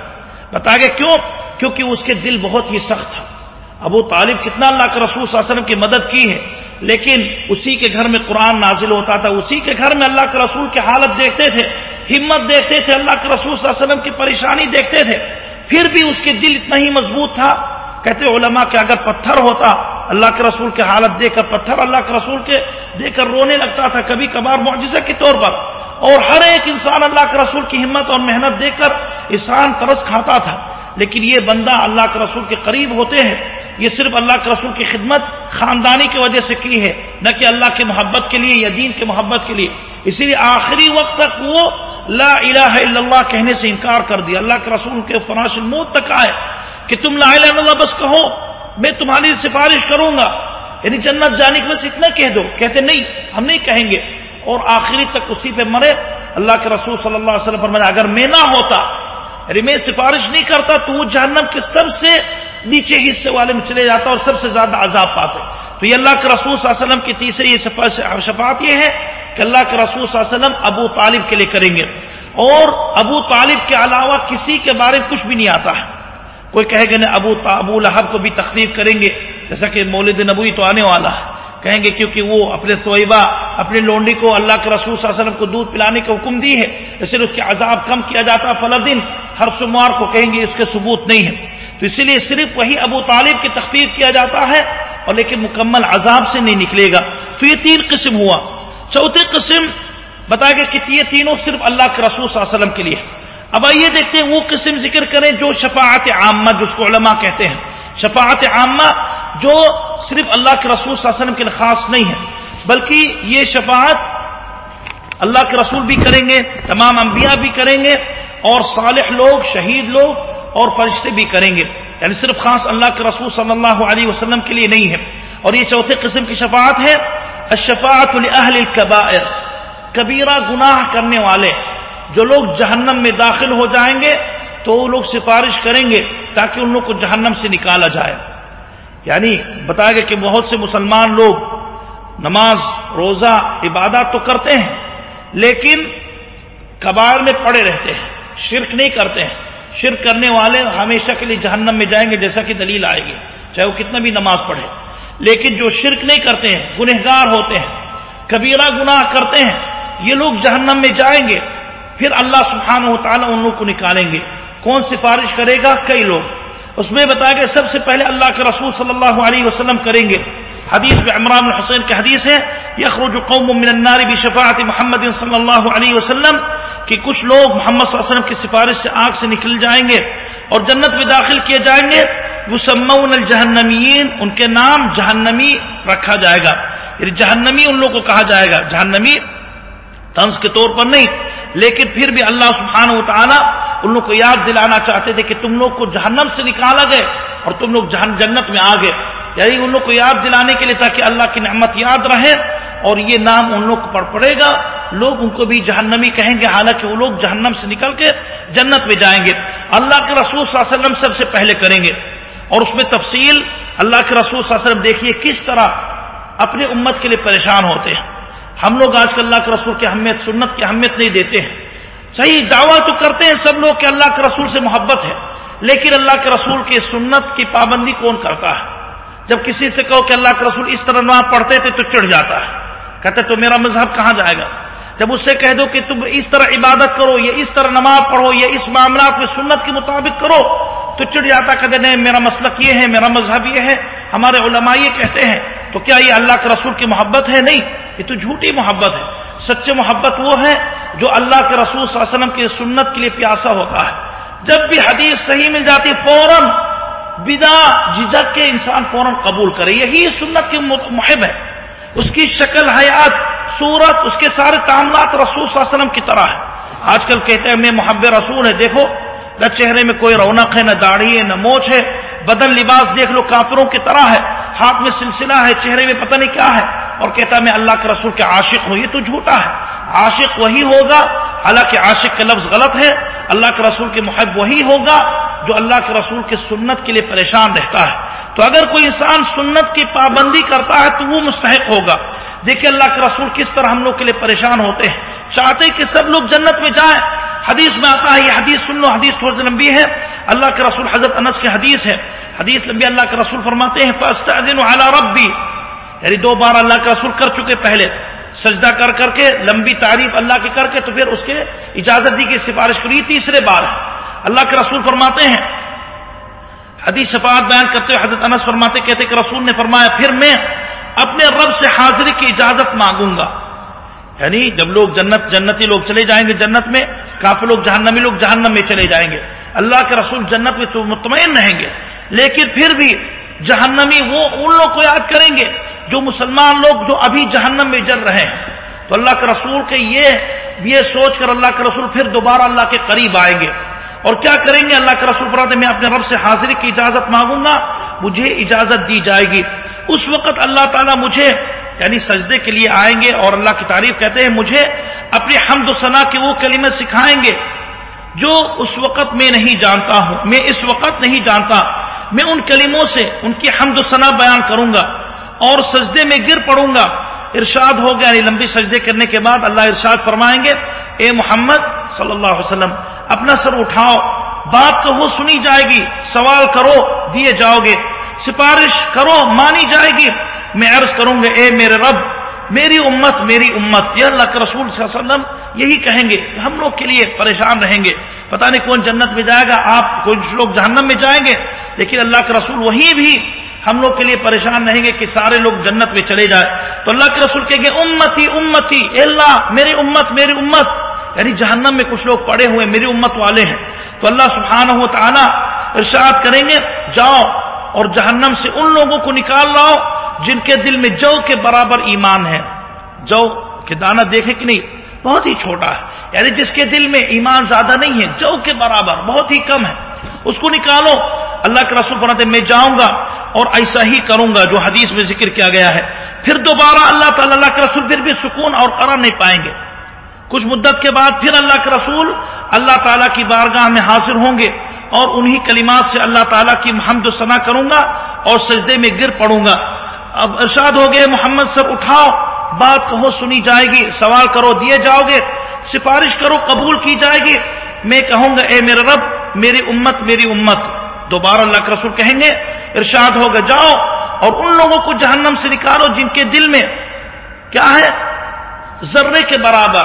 [SPEAKER 1] بتا گیا کیوں؟ کیونکہ اس کے دل بہت ہی سخت تھا۔ ابو طالب کتنا اللہ کے رسول صلی اللہ علیہ وسلم کی مدد کی ہے، لیکن اسی کے گھر میں قرآن نازل ہوتا تھا، اسی کے گھر میں اللہ کے رسول کی حالت دیکھتے تھے، ہمت دیکھتے تھے، اللہ کے رسول صلی اللہ علیہ وسلم کی پریشانی دیکھتے تھے۔ پھر بھی اس کے دل اتنا ہی مضبوط تھا کہتے علماء کہ اگر پتھر ہوتا، اللہ کے رسول کی حالت دیکھ کر پتھر اللہ کے رسول کے دیکھ کر رونے لگتا تھا، کبھی کبھار معجزہ کے طور پر۔ اور ہر ایک انسان اللہ کے رسول کی ہمت اور محنت دیکھ کر انسان ترس کھاتا تھا۔ لیکن یہ بندہ اللہ کے رسول کے قریب ہوتے ہیں۔ یہ صرف اللہ کے رسول کی خدمت خاندانی کی وجہ سے کی ہے، نہ کہ اللہ کی محبت کے لیے یا دین کی محبت کے لیے۔ اسی لیے آخری وقت تک وہ لا الہ الا اللہ کہنے سے انکار کر دیا۔ اللہ کے رسول کے فراش موت تک آئے۔ کہ تم لا الہ الا اللہ بس کہو، میں تمہاری سفارش کروں گا۔ یعنی جنت جانے کے بس اتنا کہہ دو، کہتے نہیں، ہم نہیں کہیں گے۔ اور آخری تک اسی پہ مرے۔ اللہ کے رسول صلی اللہ علیہ وسلم فرمایا، اگر میں نہ ہوتا یعنی میں سفارش نہیں کرتا، تو وہ جہنم کے سب سے نیچے حصے والے میں چلے جاتا اور سب سے زیادہ عذاب پاتے۔ تو یہ اللہ کے رسول صلی اللہ علیہ وسلم کی تیسری یہ شفاعت یہ ہے کہ اللہ کے رسول صلی اللہ علیہ وسلم ابو طالب کے لیے کریں گے۔ اور ابو طالب کے علاوہ کسی کے بارے میں کچھ بھی نہیں آتا ہے۔ کوئی کہے گا نا ابو ابو لہب کو بھی تقریب کریں گے. جیسا کہ مولد نبوی تو آنے والا ہے۔ کہیں گے کیونکہ وہ اپنے سویبہ اپنے لونڈی کو اللہ کے رسول صلی اللہ علیہ وسلم کو دودھ پلانے کا حکم دی ہے، اس لیے اس کے عذاب کم کیا جاتا ہے۔ فلا دن ہر سموار کو کہیں گے اس کے ثبوت نہیں ہے۔ تو اسی لیے صرف وہی ابو طالب کی تخفیف کیا جاتا ہے اور لیکن مکمل عذاب سے نہیں نکلے گا۔ تو یہ تین قسم ہوا۔ چوتھے قسم بتایا گیا کہ یہ تینوں صرف اللہ کے رسول صلی اللہ علیہ وسلم کے لیے۔ اب آئیے دیکھتے ہیں وہ قسم ذکر کریں جو شفاعت عامہ جس کو علماء کہتے ہیں۔ شفاعت عامہ جو صرف اللہ کے رسول صلی اللہ علیہ وسلم کے لیے خاص نہیں ہے، بلکہ یہ شفاعت اللہ کے رسول بھی کریں گے، تمام انبیاء بھی کریں گے، اور صالح لوگ، شہید لوگ اور فرشتے بھی کریں گے۔ یعنی صرف خاص اللہ کے رسول صلی اللہ علیہ وسلم کے لیے نہیں ہے۔ اور یہ چوتھے قسم کی شفاعت ہے، الشفاعت لاہل الكبائر، کبیرہ گناہ کرنے والے۔ جو لوگ جہنم میں داخل ہو جائیں گے تو وہ لوگ سفارش کریں گے تاکہ ان لوگ کو جہنم سے نکالا جائے۔ یعنی بتایا گیا کہ بہت سے مسلمان لوگ نماز، روزہ، عبادات تو کرتے ہیں، لیکن کباڑ میں پڑے رہتے ہیں، شرک نہیں کرتے ہیں۔ شرک کرنے والے ہمیشہ کے لیے جہنم میں جائیں گے جیسا کہ دلیل آئے گی، چاہے وہ کتنا بھی نماز پڑھے۔ لیکن جو شرک نہیں کرتے ہیں، گنہگار ہوتے ہیں، کبیرہ گناہ کرتے ہیں، یہ لوگ جہنم میں جائیں گے۔ پھر اللہ سبحانہ و تعالیٰ ان لوگ کو نکالیں گے۔ کون سفارش کرے گا؟ کئی لوگ۔ اس میں بتایا گیا سب سے پہلے اللہ کے رسول صلی اللہ علیہ وسلم کریں گے۔ حدیث میں عمران الحسین کی حدیث ہے، یخرج قوم من النار بشفاعت محمد صلی اللہ علیہ وسلم، کہ کچھ لوگ محمد صلی اللہ علیہ وسلم کی سفارش سے آگ سے نکل جائیں گے اور جنت میں داخل کیے جائیں گے۔ وہ الجہنمین ان کے نام جہنمی رکھا جائے گا۔ یعنی جہنمی ان لوگوں کو کہا جائے گا۔ جہنمی طنز کے طور پر نہیں، لیکن پھر بھی اللہ سبحانہ و تعالیٰ ان لوگ کو یاد دلانا چاہتے تھے کہ تم لوگ کو جہنم سے نکالا گئے اور تم لوگ جنت میں آ گئے۔ یعنی ان لوگ کو یاد دلانے کے لیے تاکہ اللہ کی نعمت یاد رہے اور یہ نام ان لوگ کو پڑے گا۔ لوگ ان کو بھی جہنمی کہیں گے، حالانکہ وہ لوگ جہنم سے نکل کے جنت میں جائیں گے۔ اللہ کے رسول صلی اللہ علیہ وسلم سب سے پہلے کریں گے۔ اور اس میں تفصیل، اللہ کے رسول صلی اللہ علیہ وسلم دیکھیے کس طرح اپنے امت کے لیے پریشان ہوتے ہیں۔ ہم لوگ آج کل اللہ کے رسول کی اہمیت، سنت کی اہمیت نہیں دیتے ہیں۔ صحیح دعویٰ تو کرتے ہیں سب لوگ کہ اللہ کے رسول سے محبت ہے، لیکن اللہ کے رسول کی سنت کی پابندی کون کرتا ہے؟ جب کسی سے کہو کہ اللہ کے رسول اس طرح نماز پڑھتے تھے تو چڑھ جاتا ہے۔ کہتے تو میرا مذہب کہاں جائے گا؟ جب اس سے کہہ دو کہ تم اس طرح عبادت کرو، یا اس طرح نماز پڑھو، یا اس معاملات میں سنت کے مطابق کرو، تو چڑھ جاتا کہتے نہیں، میرا مسلک یہ ہے، میرا مذہب یہ ہے۔ ہمارے علماء یہ کہتے ہیں، تو کیا یہ اللہ کے رسول کی محبت ہے؟ نہیں۔ یہ تو جھوٹی محبت ہے۔ سچے محبت وہ ہے جو اللہ کے رسول صلی اللہ علیہ وسلم کی سنت کے لیے پیاسا ہوتا ہے۔ جب بھی حدیث صحیح مل جاتی فوراً بدا جھجک کے انسان فوراً قبول کرے۔ یہی سنت کی محب ہے۔ اس کی شکل، حیات، صورت، اس کے سارے تعاملات رسول صلی اللہ علیہ وسلم کی طرح ہے۔ آج کل کہتے ہیں، میں محب رسول ہے۔ دیکھو، نہ چہرے میں کوئی رونق ہے، نہ داڑھی ہے، نہ موچ ہے۔ بدن لباس دیکھ لو، کافروں کی طرح ہے۔ ہاتھ میں سلسلہ ہے، چہرے میں پتہ نہیں کیا ہے۔ اور کہتا میں اللہ کے رسول کے عاشق ہوں، یہ تو جھوٹا ہے۔ عاشق وہی ہوگا، حالانکہ عاشق کا لفظ غلط ہے۔ اللہ کے رسول کے محب وہی ہوگا جو اللہ کے رسول کی سنت کے لیے پریشان رہتا ہے۔ تو اگر کوئی انسان سنت کی پابندی کرتا ہے تو وہ مستحق ہوگا۔ دیکھیں اللہ کے رسول کس طرح ہم لوگ کے لیے پریشان ہوتے ہیں۔ چاہتے کہ سب لوگ جنت میں جائیں۔ حدیث میں آتا ہے، یہ حدیث سن لو حدیث تھوڑی سی لمبی ہے۔ اللہ کے رسول حضرت انس کی حدیث ہے۔ حدیث لمبی اللہ کے رسول فرماتے ہیں یعنی دو بار اللہ کے رسول کر چکے پہلے، سجدہ کر کر کے، لمبی تعریف اللہ کی کر کے، تو پھر اس کے اجازت دی کی سفارش کری تیسرے بار ہے۔ اللہ کے رسول فرماتے ہیں۔ حدیث شفاعت بیان کرتے ہوئے حضرت انس فرماتے، کہتے کہ رسول نے فرمایا، پھر میں اپنے رب سے حاضری کی اجازت مانگوں گا۔ یعنی جب لوگ جنت، جنتی لوگ چلے جائیں گے جنت میں کافی لوگ جہنمی لوگ جہنم میں چلے جائیں گے۔ اللہ کے رسول جنت میں تو مطمئن رہیں گے۔ لیکن پھر بھی جہنمی وہ، ان لوگ کو یاد کریں گے جو مسلمان لوگ جو ابھی جہنم میں جل رہے ہیں، تو اللہ کے رسول کے یہ یہ سوچ کر اللہ کے رسول پھر دوبارہ اللہ کے قریب آئیں گے۔ اور کیا کریں گے؟ اللہ کے رسول پر میں اپنے رب سے حاضری کی اجازت مانگوں گا، مجھے اجازت دی جائے گی۔ اس وقت اللہ تعالیٰ مجھے یعنی سجدے کے لیے آئیں گے اور اللہ کی تعریف کہتے ہیں، مجھے اپنی حمد و ثنا کے وہ کلمے سکھائیں گے جو اس وقت میں نہیں جانتا ہوں۔ میں اس وقت نہیں جانتا۔ میں ان کلموں سے ان کی حمد و ثنا بیان کروں گا۔ اور سجدے میں گر پڑوں گا۔ ارشاد ہو گیا یعنی لمبی سجدے کرنے کے بعد اللہ ارشاد فرمائیں گے، اے محمد صلی اللہ علیہ وسلم، اپنا سر اٹھاؤ، بات تو وہ سنی جائے گی، سوال کرو، دیے جاؤ گے۔ سفارش کرو، مانی جائے گی۔ میں عرض کروں گا، اے میرے رب، میری امت میری امت، یہ اللہ کے رسول صلی اللہ علیہ وسلم یہی کہیں گے۔ ہم لوگ کے لیے پریشان رہیں گے۔ پتہ نہیں کون جنت میں جائے گا، آپ، کچھ لوگ جہنم میں جائیں گے، لیکن اللہ کے رسول وہی بھی ہم لوگ کے لیے پریشان رہیں گے کہ سارے لوگ جنت میں چلے جائے تو اللہ کے رسول کہیں گے، امتی امتی، اے اللہ، میری امت میری امت. یعنی جہنم میں کچھ لوگ پڑے ہوئے میری امت والے ہیں۔ تو اللہ سبحانہ و تعالی ارشاد کریں گے، جاؤ اور جہنم سے ان لوگوں کو نکال لاؤ جن کے دل میں جو کے برابر ایمان ہے۔ جو کہ دانا دیکھے کہ نہیں، بہت ہی چھوٹا ہے۔ یعنی جس کے دل میں ایمان زیادہ نہیں ہے، جو کے برابر، بہت ہی کم ہے۔ اس کو نکالو۔ اللہ کے رسول فرماتے میں جاؤں گا اور ایسا ہی کروں گا جو حدیث میں ذکر کیا گیا ہے۔ پھر دوبارہ اللہ تعالی اللہ کے رسول پھر بھی سکون اور قرار نہیں پائیں گے۔ کچھ مدت کے بعد پھر اللہ کے رسول اللہ تعالیٰ کی بارگاہ میں حاضر ہوں گے اور انہی کلمات سے اللہ تعالیٰ کی محمد و ثنا کروں گا اور سجدے میں گر پڑوں گا۔ اب ارشاد ہو گئے محمد سر، اٹھاؤ، بات کہو، سنی جائے گی۔ سوال کرو، دیے جاؤ گے۔ سفارش کرو، قبول کی جائے گی۔ میں کہوں گا، اے میرے رب، میری امت میری امت۔ دوبارہ اللہ کے رسول کہیں گے، ارشاد ہوگا، جاؤ اور ان لوگوں کو جہنم سے نکالو جن کے دل میں کیا ہے؟ ذرے کے برابر،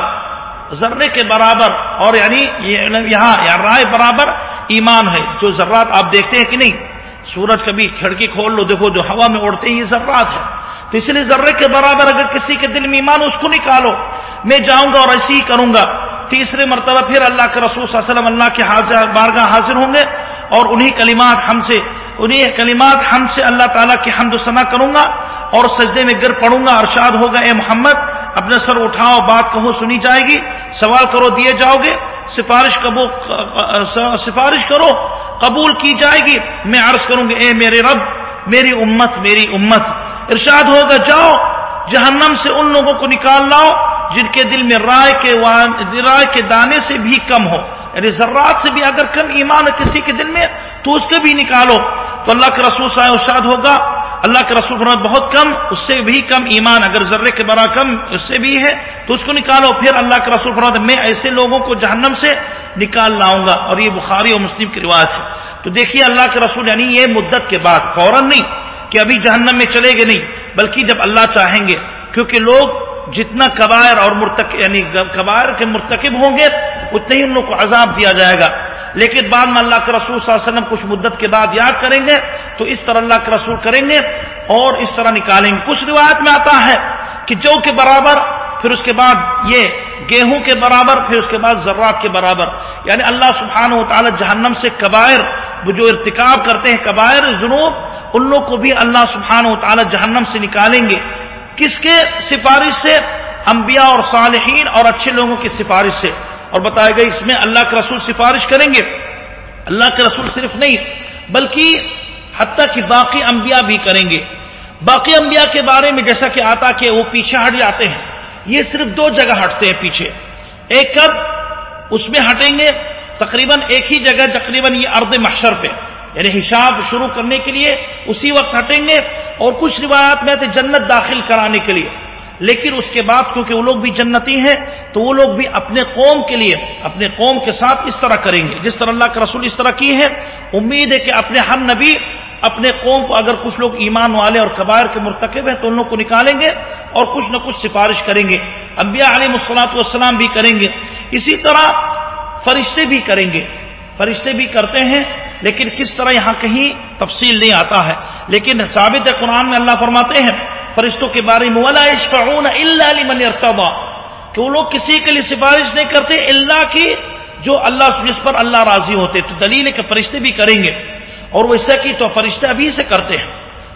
[SPEAKER 1] ذرے کے برابر، اور یعنی یہاں یا رائے برابر ایمان ہے۔ جو ذرات آپ دیکھتے ہیں کہ نہیں، سورج کبھی کھڑکی کھول لو، دیکھو جو ہوا میں اڑتے ہیں، یہ ذرات ہے تو اس لیے ذرے کے برابر اگر کسی کے دل میں ایمان اس کو نکالو۔ میں جاؤں گا اور ایسے ہی کروں گا۔ تیسرے مرتبہ پھر اللہ کے رسول صلی اللہ علیہ وسلم اللہ کے حاضر بارگاہ حاضر ہوں گے۔ اور انہی کلمات ہم سے انہی کلمات ہم سے اللہ تعالیٰ کی حمد و ثنا کروں گا اور سجدے میں گر پڑوں گا، ارشاد ہوگا، اے محمد اپنے سر اٹھاؤ، بات کہو، سنی جائے گی، سوال کرو، دیے جاؤ گے، سفارش سفارش کرو، قبول کی جائے گی، میں عرض کروں گی، اے میرے رب، میری امت میری امت، ارشاد ہوگا، جاؤ، جہنم سے ان لوگوں کو نکال لاؤ، جن کے دل میں رائے کے رائے کے دانے سے بھی کم ہو۔ یعنی ذرات سے بھی اگر کم ایمان ہے کسی کے دل میں، تو اس کے بھی نکالو۔ تو اللہ کے رسول صاحب ارشاد ہوگا، اللہ کے رسول فرمت بہت کم، اس سے بھی کم ایمان، اگر ذرے کے برا کم، اس سے بھی ہے، تو اس کو نکالو۔ پھر اللہ کے رسول فرمت میں ایسے لوگوں کو جہنم سے نکال لاؤں گا۔ اور یہ بخاری اور مسلم کی رواج ہے۔ تو دیکھیے اللہ کے رسول یعنی یہ مدت کے بعد، فوراً نہیں کہ ابھی جہنم میں چلے گے نہیں، بلکہ جب اللہ چاہیں گے، کیونکہ لوگ جتنا کبائر اور مرتق یعنی کبائر کے مرتکب ہوں گے، اتنے ہی ان لوگ کو عذاب دیا جائے گا۔ لیکن بعد میں اللہ کے رسول صلی اللہ علیہ وسلم کچھ مدت کے بعد یاد کریں گے، تو اس طرح اللہ کے رسول کریں گے اور اس طرح نکالیں گے۔ کچھ روایت میں آتا ہے کہ جو کے برابر، پھر اس کے بعد یہ گیہوں کے برابر، پھر اس کے بعد ذرات کے برابر۔ یعنی اللہ سبحانہ و تعالی جہنم سے کبائر، جو ارتکاب کرتے ہیں کبائر جنوب ان لوگ کو بھی اللہ سبحانہ و تعالی جہنم سے نکالیں گے۔ کس کے سفارش سے؟ انبیاء اور صالحین اور اچھے لوگوں کی سفارش سے۔ اور بتایا گیا اس میں اللہ کے رسول سفارش کریں گے۔ اللہ کے رسول صرف نہیں، بلکہ حتیٰ کہ باقی انبیاء بھی کریں گے۔ باقی انبیاء کے بارے میں جیسا کہ آتا کہ وہ پیچھے ہٹ جاتے ہیں۔ یہ صرف دو جگہ ہٹتے ہیں پیچھے۔ ایک کب اس میں ہٹیں گے، تقریباً ایک ہی جگہ، تقریباً یہ ارد محشر پہ۔ یعنی حساب شروع کرنے کے لیے اسی وقت ہٹیں گے اور کچھ روایات میں تھے جنت داخل کرانے کے لیے۔ لیکن اس کے بعد کیونکہ وہ لوگ بھی جنتی ہیں، تو وہ لوگ بھی اپنے قوم کے لیے، اپنے قوم کے ساتھ اس طرح کریں گے۔ جس طرح اللہ کے رسول اس طرح کی ہے امید ہے کہ اپنے ہر نبی، اپنے قوم کو اگر کچھ لوگ ایمان والے اور قبائر کے مرتکب ہیں، تو ان لوگ کو نکالیں گے اور کچھ نہ کچھ سفارش کریں گے۔ انبیاء علیہ مسلاط والسلام بھی کریں گے۔ اسی طرح فرشتے بھی کریں گے۔ فرشتے بھی کرتے ہیں، لیکن کس طرح یہاں کہیں تفصیل نہیں آتا ہے۔ لیکن ثابت قرآن میں اللہ فرماتے ہیں، فرشتوں کے بارے میں اللہ ارتبا کہ وہ لوگ کسی کے لیے سفارش نہیں کرتے، اللہ کی جو اللہ جس پر اللہ راضی ہوتے۔ تو دلیل ہے کہ فرشتے بھی کریں گے۔ اور ویسا کی تو فرشتے ابھی سے کرتے ہیں۔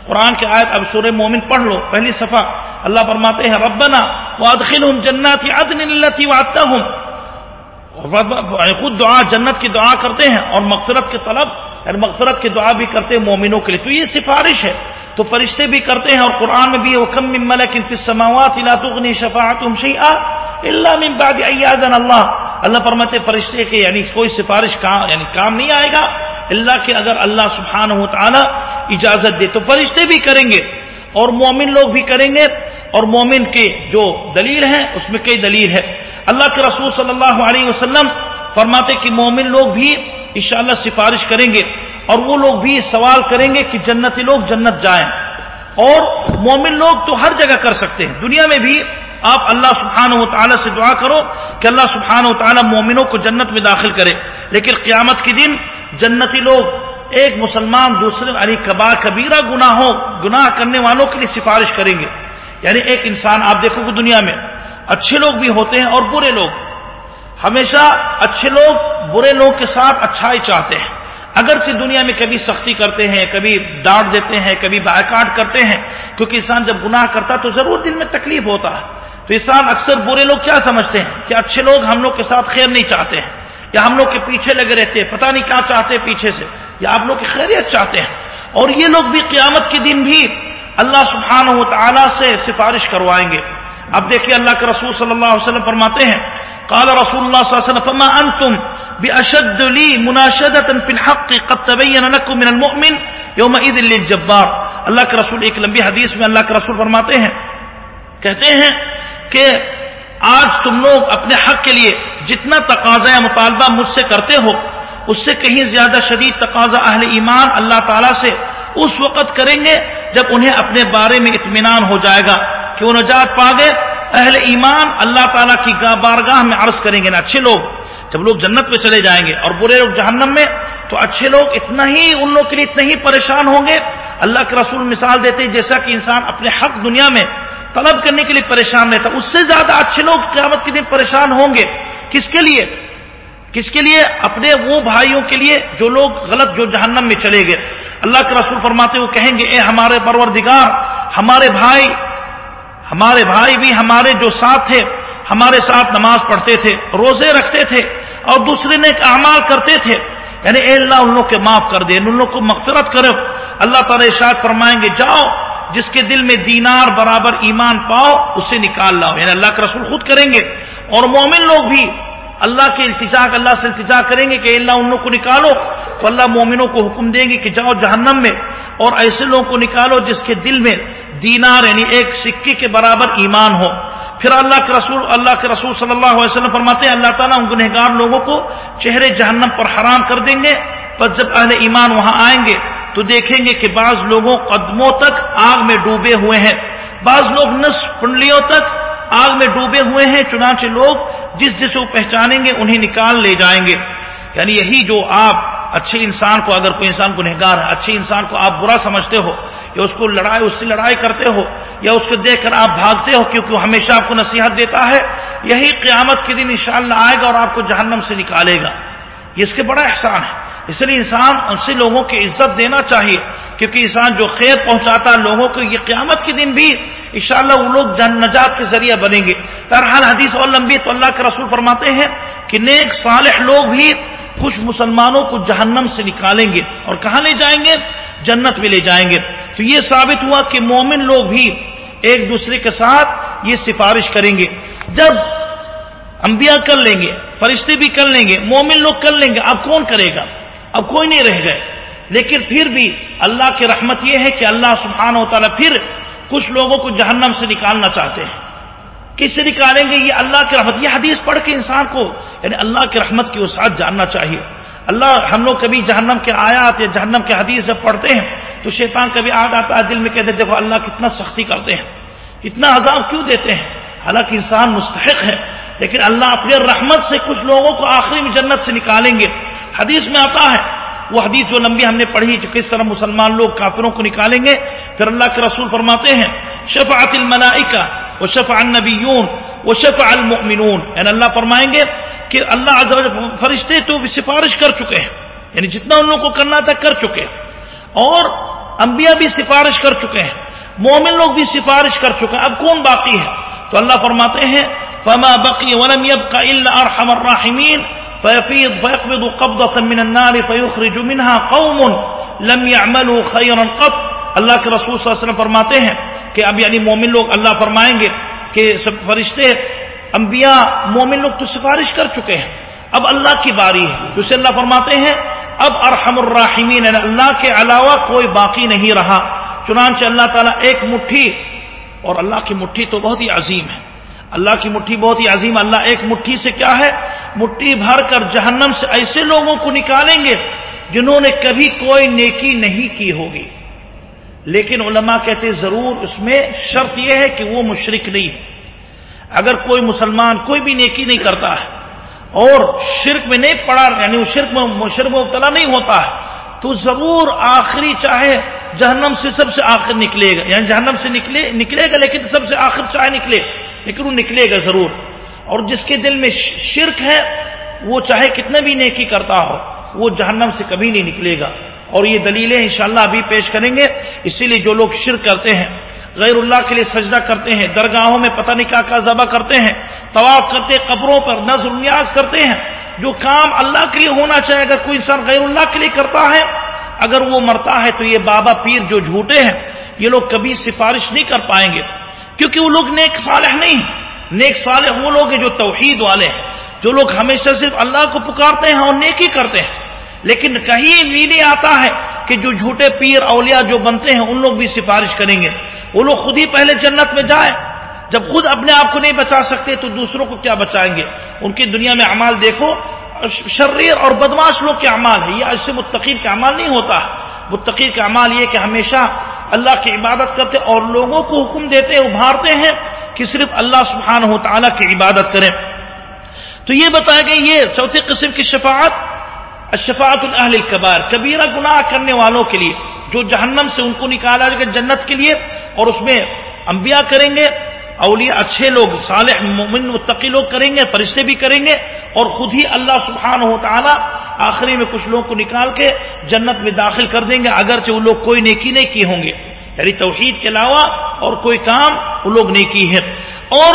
[SPEAKER 1] قرآن کے آیت، اب سورہ مومن پڑھ لو، پہلی صفحہ۔ اللہ فرماتے ہیں، ربنا وادخلهم جنات عدن التي وعدتهم۔ خود دعا جنت کی دعا کرتے ہیں اور مغفرت کے طلب یعنی مغفرت کی دعا بھی کرتے ہیں مومنوں کے لیے۔ تو یہ سفارش ہے۔ تو فرشتے بھی کرتے ہیں اور قرآن میں بھی حکم من ملک فی السماوات لا تغنی شفاعتهم شیئا الا من بعد ایاذن اللہ اللہ فرماتے فرشتے کے یعنی کوئی سفارش کام یعنی کام نہیں آئے گا اللہ کے اگر اللہ سبحانہ و تعالی اجازت دے۔ تو فرشتے بھی کریں گے اور مومن لوگ بھی کریں گے اور مومن کے جو دلیل ہیں، اس میں کئی دلیل ہے اللہ کے رسول صلی اللہ علیہ وسلم فرماتے کہ مومن لوگ بھی انشاءاللہ سفارش کریں گے اور وہ لوگ بھی سوال کریں گے کہ جنتی لوگ جنت جائیں۔ اور مومن لوگ تو ہر جگہ کر سکتے ہیں۔ دنیا میں بھی آپ اللہ سبحانہ و تعالیٰ سے دعا کرو کہ اللہ سبحانہ و تعالیٰ مومنوں کو جنت میں داخل کرے۔ لیکن قیامت کے دن جنتی لوگ ایک مسلمان دوسرے یعنی کبار کبیرہ گناہ ہو گناہ کرنے والوں کے لیے سفارش کریں گے۔ یعنی ایک انسان، آپ دیکھو گے دنیا میں اچھے لوگ بھی ہوتے ہیں اور برے لوگ۔ ہمیشہ اچھے لوگ برے لوگ کے ساتھ اچھائی چاہتے ہیں۔ اگرچہ دنیا میں کبھی سختی کرتے ہیں، کبھی ڈانٹ دیتے ہیں، کبھی بائیکاٹ کرتے ہیں، کیونکہ انسان جب گناہ کرتا تو ضرور دل میں تکلیف ہوتا ہے۔ تو انسان اکثر برے لوگ کیا سمجھتے ہیں؟ کہ اچھے لوگ ہم لوگ کے ساتھ خیر نہیں چاہتے ہیں، یا ہم لوگ کے پیچھے لگے رہتے ہیں، پتہ نہیں کیا چاہتے پیچھے سے، یا آپ لوگ کی خیریت چاہتے ہیں۔ اور یہ لوگ بھی قیامت کے دن بھی اللہ سبحانہ و تعالیٰ سے سفارش کروائیں گے۔ اب دیکھیے اللہ کے رسول صلی اللہ علیہ وسلم فرماتے ہیں، قال رسول اللہ صلی اللہ علیہ وسلم، فما انتم باشد لي مناشده في الحق قد تبين لكم من المؤمن يومئذ للجبار. اللہ کے رسول، ایک لمبی حدیث میں اللہ کے رسول فرماتے ہیں، کہتے ہیں کہ آج تم لوگ اپنے حق کے لیے جتنا تقاضا یا مطالبہ مجھ سے کرتے ہو، اس سے کہیں زیادہ شدید تقاضا اہل ایمان اللہ تعالیٰ سے اس وقت کریں گے جب انہیں اپنے بارے میں اطمینان ہو جائے گا۔ کہ وہ نجات پا گئے اہل ایمان اللہ تعالیٰ کی بارگاہ میں عرض کریں گے نا، اچھے لوگ، جب لوگ جنت میں چلے جائیں گے اور برے لوگ جہنم میں، تو اچھے لوگ اتنا ہی ان لوگ کے لیے اتنا ہی پریشان ہوں گے۔ اللہ کے رسول مثال دیتے جیسا کہ انسان اپنے حق دنیا میں طلب کرنے کے لیے پریشان رہتا، اس سے زیادہ اچھے لوگ قیامت کے دن پریشان ہوں گے۔ کس کے لیے؟ کس کے لیے؟ اپنے وہ بھائیوں کے لیے جو لوگ غلط، جو جہنم میں چلے گئے۔ اللہ کے رسول فرماتے وہ کہیں گے، اے ہمارے پروردگار، ہمارے بھائی ہمارے بھائی بھی ہمارے جو ساتھ تھے، ہمارے ساتھ نماز پڑھتے تھے، روزے رکھتے تھے اور دوسرے نے اعمال کرتے تھے۔ یعنی اے اللہ، ان لوگ کے معاف کر دے، ان لوگ کو مغفرت کرو۔ اللہ تعالی اشاعت فرمائیں گے، جاؤ، جس کے دل میں دینار برابر ایمان پاؤ، اسے نکال لاؤ۔ یعنی اللہ کے رسول خود کریں گے۔ اور مومن لوگ بھی اللہ کے التجا اللہ سے التجا کریں گے کہ اللہ ان کو نکالو تو اللہ مومنوں کو حکم دیں گے کہ جاؤ جہنم میں اور ایسے لوگوں کو نکالو جس کے دل میں دینار یعنی ایک سکے کے برابر ایمان ہو۔ پھر اللہ کے رسول اللہ کے رسول صلی اللہ علیہ وسلم فرماتے ہیں، اللہ تعالیٰ ان گنہگار لوگوں کو چہرے جہنم پر حرام کر دیں گے پر جب اہل ایمان وہاں آئیں گے تو دیکھیں گے کہ بعض لوگوں قدموں تک آگ میں ڈوبے ہوئے ہیں۔ بعض لوگ نصف کنڈلیوں تک آگ میں ڈوبے ہوئے ہیں، چنانچہ لوگ جس جسے وہ پہچانیں گے انہیں نکال لے جائیں گے۔ یعنی یہی جو آپ اچھے انسان کو اگر کوئی انسان کو نہگار ہے، اچھے انسان کو آپ برا سمجھتے ہو، یا اس کو لڑائی، اس سے لڑائی کرتے ہو، یا اس کو دیکھ کر آپ بھاگتے ہو کیونکہ وہ ہمیشہ آپ کو نصیحت دیتا ہے، یہی قیامت کے دن انشاءاللہ آئے گا اور آپ کو جہنم سے نکالے گا۔ یہ اس کے بڑا احسان ہے۔ اس لیے انسان ان سے لوگوں کی عزت دینا چاہیے، کیونکہ انسان جو خیر پہنچاتا ہے لوگوں کو، یہ قیامت کے دن بھی انشاءاللہ وہ لوگ جن نجات کے ذریعہ بنیں گے۔ ترحال حدیث اور لمبی تو اللہ کے رسول فرماتے ہیں کہ نیک صالح لوگ بھی کچھ مسلمانوں کو جہنم سے نکالیں گے۔ اور کہاں لے جائیں گے؟ جنت میں لے جائیں گے۔ تو یہ ثابت ہوا کہ مومن لوگ بھی ایک دوسرے کے ساتھ یہ سفارش کریں گے۔ جب انبیاء کر لیں گے، فرشتے بھی کر لیں گے، مومن لوگ کر لیں گے، اب کون کرے گا؟ اب کوئی نہیں رہ گئے۔ لیکن پھر بھی اللہ کی رحمت یہ ہے کہ اللہ سبحانہ و تعالیٰ پھر کچھ لوگوں کو جہنم سے نکالنا چاہتے ہیں۔ کس سے نکالیں گے؟ یہ اللہ کی رحمت۔ یہ حدیث پڑھ کے انسان کو یعنی اللہ کی رحمت کی وسعت جاننا چاہیے۔ اللہ، ہم لوگ کبھی جہنم کے آیات یا جہنم کے حدیث جب پڑھتے ہیں، تو شیطان کبھی آگ آتا ہے، دل میں کہتے دیکھو اللہ کتنا سختی کرتے ہیں، اتنا عذاب کیوں دیتے ہیں؟ حالانکہ انسان مستحق ہے، لیکن اللہ اپنے رحمت سے کچھ لوگوں کو آخری میں جنت سے نکالیں گے۔ حدیث میں آتا ہے، وہ حدیث جو لمبی ہم نے پڑھی، جو کس طرح مسلمان لوگ کافروں کو نکالیں گے، پھر اللہ کے رسول فرماتے ہیں شفاعت الملائکہ وہ شفا النبیون وہ شفا المؤمنون۔ یعنی اللہ فرمائیں گے کہ اللہ عز و جل فرشتے تو سفارش کر چکے ہیں یعنی جتنا ان لوگوں کو کرنا تھا کر چکے اور انبیاء بھی سفارش کر چکے ہیں، مومن لوگ بھی سفارش کر چکے ہیں۔ اب کون باقی ہے؟ تو اللہ فرماتے ہیں، فما بقي ولم يبق الا ارحم الراحمين۔ فيفيض فيقبض قبضة من النار فيخرج منها قوم لم يعملوا خيرا قط. اللہ کے رسول صلی اللہ علیہ وسلم فرماتے ہیں کہ اب یعنی مومن لوگ اللہ فرمائیں گے کہ سب فرشتے انبیاء مومن لوگ تو سفارش کر چکے ہیں، اب اللہ کی باری ہے۔ جسے اللہ فرماتے ہیں، اب ارحم الراحمین یعنی اللہ کے علاوہ کوئی باقی نہیں رہا۔ چنانچہ اللہ تعالیٰ ایک مٹھی، اور اللہ کی مٹھی تو بہت ہی عظیم ہے۔ اللہ کی مٹھی بہت ہی عظیم اللہ ایک مٹھی سے کیا ہے؟ مٹھی بھر کر جہنم سے ایسے لوگوں کو نکالیں گے جنہوں نے کبھی کوئی نیکی نہیں کی ہوگی۔ لیکن علماء کہتے ضرور اس میں شرط یہ ہے کہ وہ مشرق نہیں ہے۔ اگر کوئی مسلمان کوئی بھی نیکی نہیں کرتا ہے اور شرک میں نہیں پڑا یعنی وہ شرک میں شرک میں مبتلا نہیں ہوتا ہے، تو ضرور آخری چاہے جہنم سے سب سے آخر نکلے گا۔ یعنی جہنم سے نکلے نکلے گا لیکن سب سے آخر چاہے نکلے۔ لیکن وہ نکلے گا ضرور۔ اور جس کے دل میں شرک ہے، وہ چاہے کتنے بھی نیکی کرتا ہو، وہ جہنم سے کبھی نہیں نکلے گا۔ اور یہ دلیلیں انشاءاللہ ابھی پیش کریں گے۔ اسی لیے جو لوگ شرک کرتے ہیں، غیر اللہ کے لیے سجدہ کرتے ہیں، درگاہوں میں پتہ نہیں کیا ذبح کرتے ہیں، طواف کرتے قبروں پر نظر نیاز کرتے ہیں، جو کام اللہ کے لیے ہونا چاہے، اگر کوئی انسان غیر اللہ کے لیے کرتا ہے، اگر وہ مرتا ہے تو یہ بابا پیر جو جھوٹے ہیں، یہ لوگ کبھی سفارش نہیں کر پائیں گے۔ کیونکہ وہ لوگ نیک صالح نہیں نیک صالح وہ لوگ ہیں جو توحید والے ہیں۔ جو لوگ ہمیشہ صرف اللہ کو پکارتے ہیں اور نیکی کرتے ہیں۔ لیکن کہیں بھی نہیں آتا ہے کہ جو جھوٹے پیر اولیاء جو بنتے ہیں ان لوگ بھی سفارش کریں گے۔ وہ لوگ خود ہی پہلے جنت میں جائیں۔ جب خود اپنے آپ کو نہیں بچا سکتے تو دوسروں کو کیا بچائیں گے؟ ان کی دنیا میں اعمال دیکھو۔ شریر اور بدماش لوگ کے اعمال ہے یہ ایسے متقیر کے اعمال نہیں ہوتا۔ متقیر کا اعمال یہ کہ ہمیشہ اللہ کی عبادت کرتے اور لوگوں کو حکم دیتے ابھارتے ہیں کہ صرف اللہ سبحانہ ہو تعالیٰ کی عبادت کریں۔ تو یہ بتایا گیا یہ چوتھی قسم کی شفاعت شفاعت الاہل کبار کبیرہ گناہ کرنے والوں کے لیے، جو جہنم سے ان کو نکالا جائے گا جنت کے لیے اور اس میں انبیاء کریں گے۔ اولیاء اچھے لوگ، صالح، مومن، متقی لوگ کریں گے، فرشتے بھی کریں گے، اور خود ہی اللہ سبحانہ ہو تعالیٰ آخری میں کچھ لوگوں کو نکال کے جنت میں داخل کر دیں گے، اگرچہ وہ لوگ کوئی نیکی نہیں کی ہوں گے۔ یعنی توحید کے علاوہ اور کوئی کام وہ لوگ نہیں کی ہے اور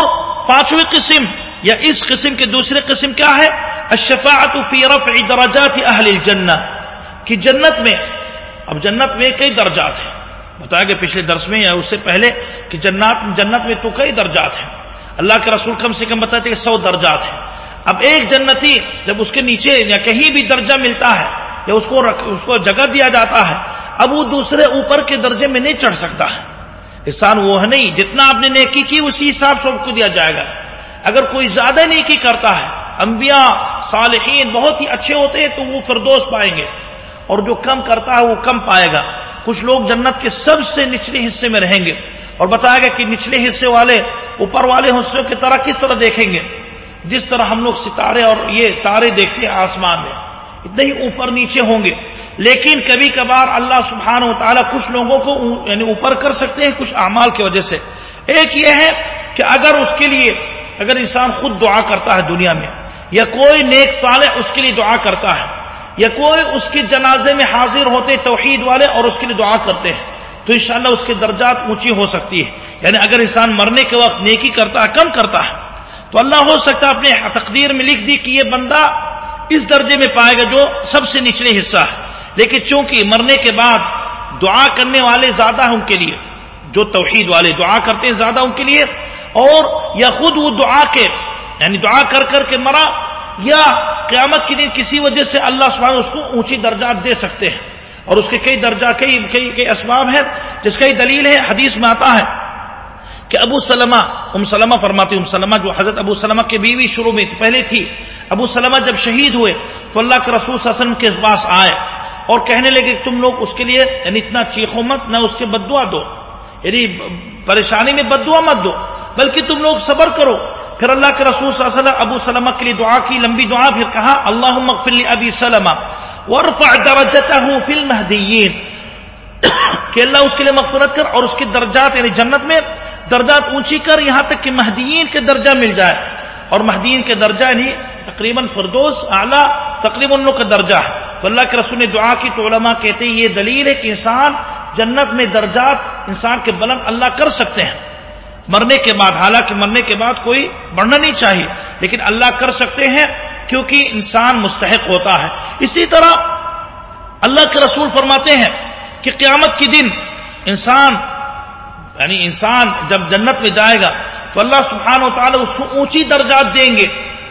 [SPEAKER 1] پانچویں قسم یا اس قسم کے دوسرے قسم کیا ہے؟ الشفاعت فی رفع درجات اہل الجنہ۔ کہ جنت میں، اب جنت میں کئی درجات ہیں۔ بتایا گیا پچھلے درس میں یا اس سے پہلے کہ جنات جنت میں تو کئی درجات ہیں۔ اللہ کے رسول کم سے کم بتاتے کہ سو درجات ہیں۔ اب ایک جنتی جب اس کے نیچے یا کہیں بھی درجہ ملتا ہے یا اس کو اس کو جگہ دیا جاتا ہے، اب وہ دوسرے اوپر کے درجے میں نہیں چڑھ سکتا ہے۔ انسان وہ ہے نہیں، جتنا آپ نے نیکی کی اسی حساب سے کو دیا جائے گا۔ اگر کوئی زیادہ نیکی کرتا ہے، انبیاء، صالحین بہت ہی اچھے ہوتے ہیں تو وہ فردوس پائیں گے۔ اور جو کم کرتا ہے وہ کم پائے گا۔ کچھ لوگ جنت کے سب سے نچلے حصے میں رہیں گے۔ اور بتایا گیا کہ نچلے حصے والے، اوپر والے حصوں کی طرح کس طرح دیکھیں گے؟ جس طرح ہم لوگ ستارے اور یہ تارے دیکھتے ہیں آسمان میں۔ اتنے ہی اوپر نیچے ہوں گے۔ لیکن کبھی کبھار اللہ سبحانہ و تعالیٰ کچھ لوگوں کو یعنی اوپر کر سکتے ہیں کچھ اعمال کی وجہ سے۔ ایک یہ ہے کہ اگر اس کے لیے، اگر انسان خود دعا کرتا ہے دنیا میں، یا کوئی نیک صالح اس کے لیے دعا کرتا ہے یا کوئی اس کے جنازے میں حاضر ہوتے توحید والے اور اس کے لیے دعا کرتے ہیں، تو انشاءاللہ اس کے درجات اونچی ہو سکتی ہے۔ یعنی اگر انسان مرنے کے وقت نیکی کرتا ہے، کم کرتا ہے، تو اللہ ہو سکتا ہے اپنے تقدیر میں لکھ دی کہ یہ بندہ اس درجے میں پائے گا جو سب سے نچلے حصہ ہے۔ لیکن چونکہ مرنے کے بعد دعا کرنے والے زیادہ ہیں ان کے لیے، جو توحید والے دعا کرتے ہیں زیادہ ان کے لیے، اور یا خود وہ دعا کے یعنی دعا کر کر کے مرا یا قیامت کے دن کسی وجہ سے اللہ سبحانہ اس کو اونچی درجات دے سکتے ہیں اور اس کے کئی درجہ، کئی کئی کئی اسباب ہیں جس کا دلیل ہے، حدیث میں آتا ہے کہ ابو سلمہ، ام سلمہ فرماتی ام سلمہ جو حضرت ابو سلمہ کی بیوی شروع میں پہلے تھی، ابو سلمہ جب شہید ہوئے تو اللہ کے رسول صلی اللہ علیہ وسلم کے پاس آئے اور کہنے لگے کہ تم لوگ اس کے لیے یعنی اتنا چیخو مت، نہ اس کے بدعا دو یعنی پریشانی میں بدعا مت دو۔ بلکہ تم لوگ صبر کرو۔ پھر اللہ کے رسول صلی اللہ علیہ وسلم ابو سلمہ کے لیے دعا کی، لمبی دعا پھر کہا اللہ مغفر ابی سلمہ ورفع درجته في المهديين کہ اللہ اس کے لیے مغفرت کر اور اس کے درجات یعنی جنت میں درجات اونچی کر، یہاں تک کہ مہدیین کے درجہ مل جائے۔ اور مہدیین کے درجہ یعنی تقریباً فردوس اعلیٰ، تقریباً لوگ کا درجہ۔ ہے تو اللہ کے رسول نے دعا کی تو علماء کہتے ہیں، یہ دلیل ہے کہ انسان جنت میں درجات انسان کے بلند اللہ کر سکتے ہیں۔ مرنے کے بعد، حالانکہ مرنے کے بعد کوئی بڑھنا نہیں چاہیے، لیکن اللہ کر سکتے ہیں کیونکہ انسان مستحق ہوتا ہے۔ اسی طرح اللہ کے رسول فرماتے ہیں کہ قیامت کے دن انسان یعنی انسان جب جنت میں جائے گا، تو اللہ سبحانہ و تعالیٰ اس کو اونچی درجات دیں گے۔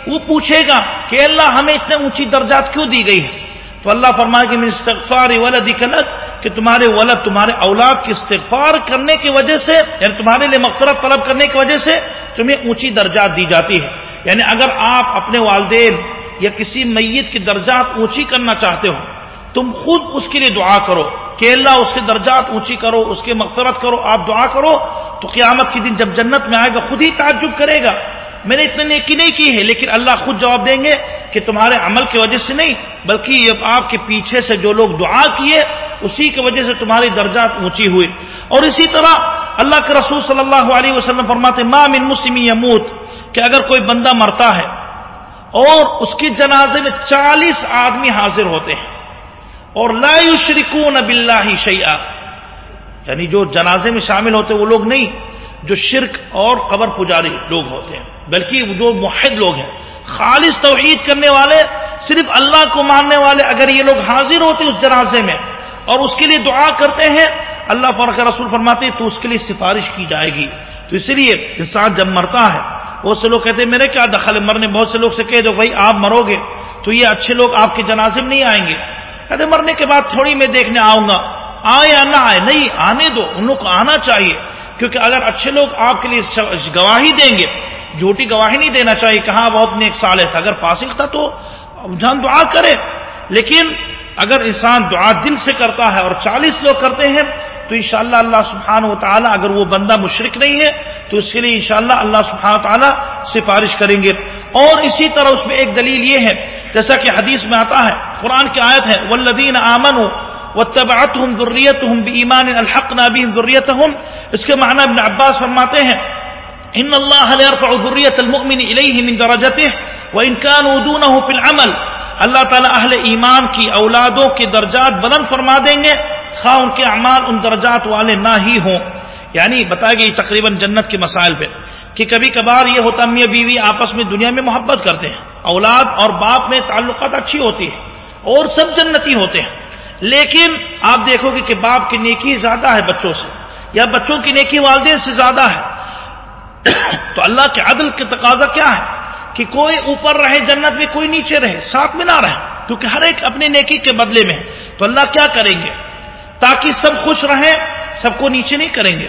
[SPEAKER 1] وہ پوچھے گا کہ اللہ ہمیں اتنے اونچی درجات کیوں دی گئی ہے؟ تو اللہ فرمائے کہ استغفار ولد کلت کہ تمہارے ولد، تمہارے اولاد کی استغفار کرنے کی وجہ سے یعنی تمہارے لیے مغفرت طلب کرنے کی وجہ سے تمہیں اونچی درجات دی جاتی ہے۔ یعنی اگر آپ اپنے والدین یا کسی میت کی درجات اونچی کرنا چاہتے ہو، تم خود اس کے لیے دعا کرو کہ اللہ اس کے درجات اونچی کرو، اس کے مغفرت کرو، آپ دعا کرو، تو قیامت کے دن جب جنت میں آئے گا، خود ہی تعجب کرے گا۔ میں نے اتنے نیکی نہیں کی ہے، لیکن اللہ خود جواب دیں گے کہ تمہارے عمل کی وجہ سے نہیں، بلکہ آپ کے پیچھے سے جو لوگ دعا کیے، اسی کی وجہ سے تمہاری درجات اونچی ہوئی۔ اور اسی طرح اللہ کے رسول صلی اللہ علیہ وسلم فرماتے ما من مسلم یموت کہ اگر کوئی بندہ مرتا ہے اور اس کے جنازے میں چالیس آدمی حاضر ہوتے ہیں، اور لا یشرکون باللہ شیئا یعنی جو جنازے میں شامل ہوتے وہ لوگ نہیں جو شرک اور قبر پجاری لوگ ہوتے ہیں۔ بلکہ جو محد لوگ ہیں۔ خالص توحید کرنے والے، صرف اللہ کو ماننے والے، اگر یہ لوگ حاضر ہوتے اس جنازے میں اور اس کے لیے دعا کرتے ہیں، اللہ فرق رسول فرماتے تو اس کے لیے سفارش کی جائے گی۔ تو اس لیے انسان جب مرتا ہے، بہت سے لوگ کہتے ہیں، میرے کیا دخل مرنے؟ بہت سے لوگ سے کہہ دو، بھائی آپ مرو گے، تو یہ اچھے لوگ آپ کے جنازے میں نہیں آئیں گے۔ کہتے مرنے کے بعد تھوڑی میں دیکھنے آؤں گا۔ آئے یا نہ آئے؟ نہیں، آنے دو، ان لوگ کو آنا چاہیے۔ کیونکہ اگر اچھے لوگ آپ کے لیے گواہی دیں گے، جھوٹی گواہی نہیں دینا چاہیے کہاں بہت نیک سال ہے اگر فاسق تھا تو جان دعا کرے۔ لیکن اگر انسان دعا دل سے کرتا ہے اور چالیس لوگ کرتے ہیں، تو انشاءاللہ اللہ سبحانہ و تعالیٰ اگر وہ بندہ مشرق نہیں ہے، تو اس کے لیے انشاءاللہ اللہ سبحانہ و تعالیٰ سفارش کریں گے۔ اور اسی طرح اس میں ایک دلیل یہ ہے، جیسا کہ حدیث میں آتا ہے، قرآن کی آیت ہے ولدین آمن واتبعتهم ذريتهم بإيمان الحقنا بهم ذريتهم. اس کے معنی ابن عباس فرماتے ہیں ان اللہ يرفع ذرية المؤمن إليه من درجته، وإن كانوا دونه في العمل. اللہ تعالی اہل ایمان کی اولادوں کے درجات بلند فرما دیں گے، خواہ ان کے اعمال ان درجات والے نہ ہی ہوں۔ یعنی بتائے گئی تقریباً جنت کے مسائل پہ، کہ کبھی کبھار یہ ہوتا میاں بیوی آپس میں دنیا میں محبت کرتے ہیں، اولاد اور باپ میں تعلقات اچھی ہوتی ہے اور سب جنتی ہوتے ہیں۔ لیکن آپ دیکھو گے کہ باپ کی نیکی زیادہ ہے بچوں سے، یا بچوں کی نیکی والدین سے زیادہ ہے۔ <coughs> تو اللہ کے عدل کے تقاضا کیا ہے؟ کہ کوئی اوپر رہے، جنت میں کوئی نیچے رہے، ساتھ میں نہ رہے، کیونکہ ہر ایک اپنی نیکی کے بدلے میں تو اللہ کیا کریں گے؟ تاکہ سب خوش رہیں، سب کو نیچے نہیں کریں گے،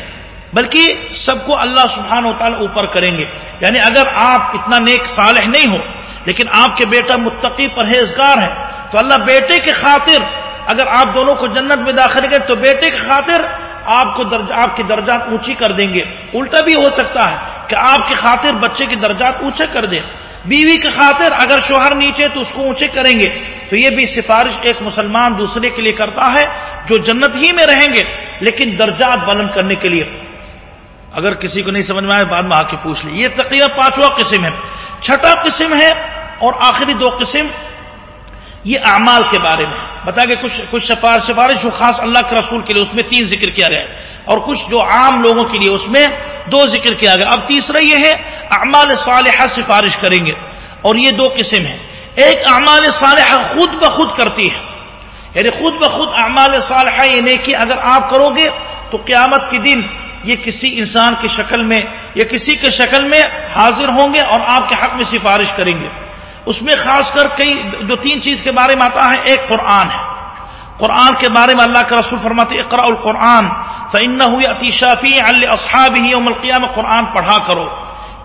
[SPEAKER 1] بلکہ سب کو اللہ سبحانہ و تعالیٰ اوپر کریں گے۔ یعنی اگر آپ اتنا نیک صالح نہیں ہو، لیکن آپ کے بیٹا متقی پرہیزگار ہے، تو اللہ بیٹے کے خاطر اگر آپ دونوں کو جنت میں داخل کریں تو بیٹے کی خاطر آپ کو درج، آپ کی درجات اونچی کر دیں گے۔ الٹا بھی ہو سکتا ہے کہ آپ کی خاطر بچے کی درجات اونچے کر دیں۔ بیوی کی خاطر اگر شوہر نیچے تو اس کو اونچے کریں گے۔ تو یہ بھی سفارش ایک مسلمان دوسرے کے لیے کرتا ہے جو جنت ہی میں رہیں گے، لیکن درجات بلند کرنے کے لیے۔ اگر کسی کو نہیں سمجھ میں آئے بعد میں آ کے پوچھ لی یہ تقریباً پانچواں قسم ہے۔ چھٹا قسم ہے اور آخری دو قسم یہ اعمال کے بارے میں۔ بتا کہ کچھ کچھ سفارش سفارش جو خاص اللہ کے رسول کے لیے، اس میں تین ذکر کیا گیا اور کچھ جو عام لوگوں کے لیے، اس میں دو ذکر کیا گیا۔ اب تیسرا یہ ہے، اعمال صالحہ سفارش کریں گے۔ اور یہ دو قسم ہیں۔ ایک اعمال صالحہ خود بخود کرتی ہے۔ یعنی خود بخود اعمال صالحہ یہ نیکی اگر آپ کرو گے تو قیامت کے دن یہ کسی انسان کی شکل میں یا کسی کے شکل میں حاضر ہوں گے اور آپ کے حق میں سفارش کریں گے۔ اس میں خاص کر کئی جو تین چیز کے بارے میں آتا ہے، ایک قرآن ہے۔ قرآن کے بارے میں اللہ کا رسول فرماتے اقرا القرآن فن ہوئی عطیشافی اصحاب ہی القیام قرآن پڑھا کرو۔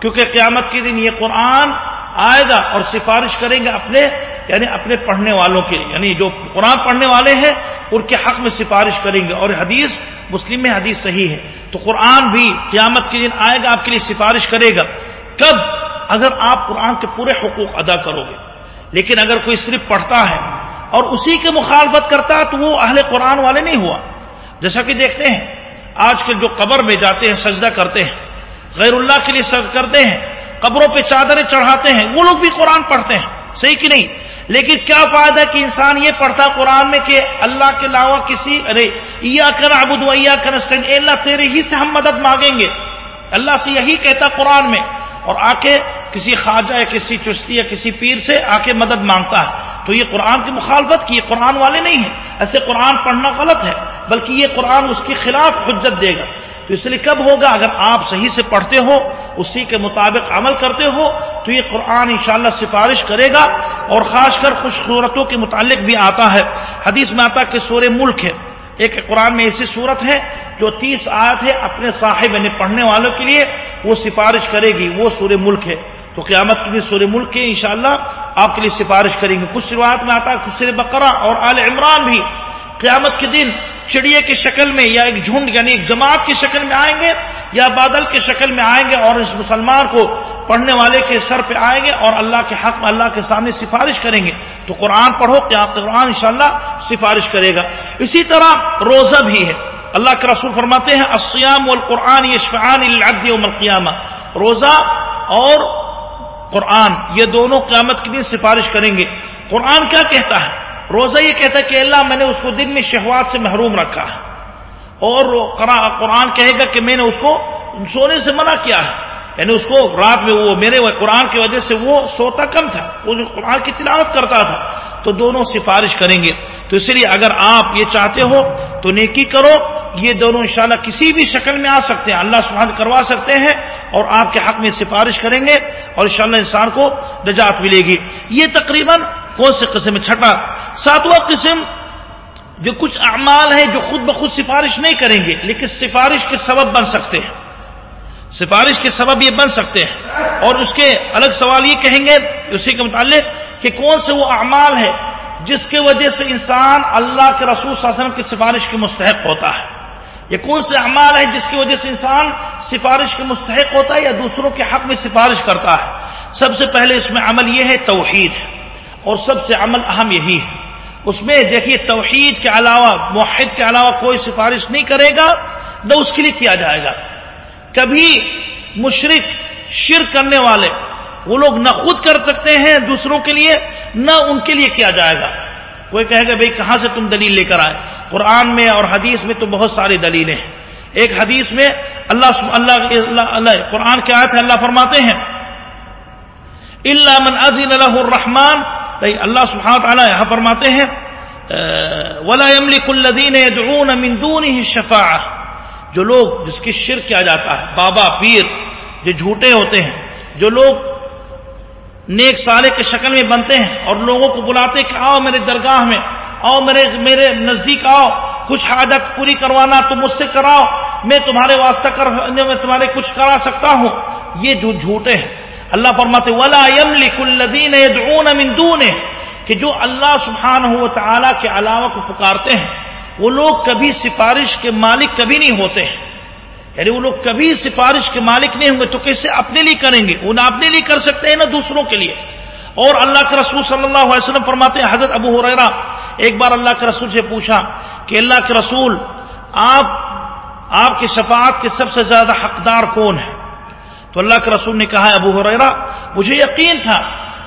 [SPEAKER 1] کیونکہ قیامت کے دن یہ قرآن آئے گا اور سفارش کریں گے اپنے یعنی اپنے پڑھنے والوں کے یعنی جو قرآن پڑھنے والے ہیں، ان کے حق میں سفارش کریں گے۔ اور حدیث، مسلم میں حدیث صحیح ہے۔ تو قرآن بھی قیامت کے دن آئے گا، آپ کے لیے سفارش کرے گا۔ کب؟ اگر آپ قرآن کے پورے حقوق ادا کرو گے، لیکن اگر کوئی صرف پڑھتا ہے اور اسی کے مخالفت کرتا ہے، تو وہ اہل قرآن والے نہیں ہوا۔ جیسا کہ دیکھتے ہیں، آج کے جو قبر میں جاتے ہیں، سجدہ کرتے ہیں، غیر اللہ کے لیے سجد کرتے ہیں، قبروں پہ چادریں چڑھاتے ہیں، وہ لوگ بھی قرآن پڑھتے ہیں۔ صحیح کہ نہیں؟ لیکن کیا فائدہ کہ انسان یہ پڑھتا قرآن میں کہ اللہ کے علاوہ کسی، ارے یا کر ابود یا کر اللہ تیرے ہی سے ہم مدد مانگیں گے۔ اللہ سے یہی کہتا قرآن میں۔ اور آ کے کسی خواجہ یا کسی چستی یا کسی پیر سے آ کے مدد مانگتا ہے۔ تو یہ قرآن کی مخالفت کی، یہ قرآن والے نہیں ہیں۔ ایسے قرآن پڑھنا غلط ہے، بلکہ یہ قرآن اس کے خلاف حجت دے گا۔ تو اس لیے کب ہوگا؟ اگر آپ صحیح سے پڑھتے ہو، اسی کے مطابق عمل کرتے ہو، تو یہ قرآن انشاءاللہ سفارش کرے گا۔ اور خاص کر خوشصورتوں کے متعلق بھی آتا ہے۔ حدیث میں آتا کہ سورہ ملک ہے۔ ایک قرآن میں ایسی صورت ہے جو تیس آیت ہے اپنے صاحب یعنی پڑھنے والوں کے لیے۔ وہ سفارش کرے گی، وہ سورہ ملک ہے۔ تو قیامت کے لیے سورہ ملک کے انشاءاللہ آپ کے لیے سفارش کریں گے۔ کچھ روایت میں آتا ہے خسر بقرہ اور آل عمران بھی۔ قیامت کے دن چڑیے کی شکل میں یا ایک جھنڈ یعنی ایک جماعت کی شکل میں آئیں گے یا بادل کی شکل میں آئیں گے اور اس مسلمان کو پڑھنے والے کے سر پہ آئیں گے اور اللہ کے حق میں اللہ کے سامنے سفارش کریں گے۔ تو قرآن پڑھو قرآن انشاءاللہ سفارش کرے گا۔ اسی طرح روزہ بھی ہے۔ اللہ کے رسول فرماتے ہیں اسیام القرآن یشفعان العدی یوم القیامہ. روزہ اور قرآن، یہ دونوں قیامت کے دن سفارش کریں گے. قرآن کیا کہتا ہے؟ روزہ یہ کہتا ہے کہ اللہ میں نے اس کو دن میں شہوات سے محروم رکھا ہے. اور قرآن کہے گا کہ میں نے اس کو سونے سے منع کیا ہے. یعنی اس کو رات میں وہ میرے قرآن کی وجہ سے وہ سوتا کم تھا. وہ جو قرآن کی تلاوت کرتا تھا. تو دونوں سفارش کریں گے۔ تو اس لیے اگر آپ یہ چاہتے ہو تو نیکی کرو۔ یہ دونوں انشاءاللہ کسی بھی شکل میں آ سکتے ہیں۔ اللہ سبحانہ کروا سکتے ہیں اور آپ کے حق میں سفارش کریں گے اور انشاءاللہ انسان کو نجات ملے گی۔ یہ تقریباً کون سے قسم چھٹا۔ ساتواں قسم جو کچھ اعمال ہیں جو خود بخود سفارش نہیں کریں گے، لیکن سفارش کے سبب بن سکتے ہیں۔ سفارش کے سبب یہ بن سکتے ہیں۔ اور اس کے الگ سوال یہ کہیں گے، اسی کے متعلق کہ کون سے وہ اعمال ہے جس کی وجہ سے انسان اللہ کے رسول صلی اللہ علیہ وسلم کی سفارش کے مستحق ہوتا ہے؟ یہ کون سے اعمال ہے جس کی وجہ سے انسان سفارش کے مستحق ہوتا ہے یا دوسروں کے حق میں سفارش کرتا ہے؟ سب سے پہلے اس میں عمل یہ ہے، توحید۔ اور سب سے عمل اہم یہی ہے۔ اس میں دیکھیے، توحید کے علاوہ، موحد کے علاوہ کوئی سفارش نہیں کرے گا، نہ اس کے لیے کیا جائے گا۔ کبھی مشرق شر کرنے والے وہ لوگ نہ خود کر سکتے ہیں دوسروں کے لیے نہ ان کے لیے کیا جائے گا۔ کوئی کہے گا بھائی کہاں سے تم دلیل لے کر آئے؟ قرآن میں اور حدیث میں تو بہت ساری دلیلیں ہیں۔ ایک حدیث میں اللہ اللہ اللہ, اللہ قرآن کے آئے تھے اللہ فرماتے ہیں اللہ من عظین اللہ الرحمان اللہ سبحانہ تعالیٰ یہاں فرماتے ہیں ولا يملك الذين يدعون من دونه الشفاعه جو لوگ جس کی شرک کیا جاتا ہے، بابا پیر جو جھوٹے ہوتے ہیں، جو لوگ نیک سالے کے شکل میں بنتے ہیں اور لوگوں کو بلاتے کہ آؤ میرے درگاہ میں، آؤ میرے میرے نزدیک آؤ، کچھ حاجت پوری کروانا تم مجھ سے کراؤ، میں تمہارے واسطہ کر، میں تمہارے کچھ کرا سکتا ہوں۔ یہ جو جھوٹے ہیں۔ اللہ فرماتے ولا يملك الذين يدعون من دونه۔ کہ جو اللہ سبحانہ و تعالی کے علاوہ کو پکارتے ہیں وہ لوگ کبھی سفارش کے مالک کبھی نہیں ہوتے ہیں۔ یعنی وہ لوگ کبھی سفارش کے مالک نہیں ہوں گے تو کیسے اپنے لیے کریں گے؟ وہ نہ اپنے لیے کر سکتے ہیں نہ دوسروں کے لیے۔ اور اللہ کے رسول صلی اللہ علیہ وسلم فرماتے ہیں، حضرت ابو حریرا ایک بار اللہ کے رسول سے پوچھا کہ اللہ کے رسول، آپ آپ کی شفاعت کے سب سے زیادہ حقدار کون ہے تو اللہ کے رسول نے کہا، ابو حریرا مجھے یقین تھا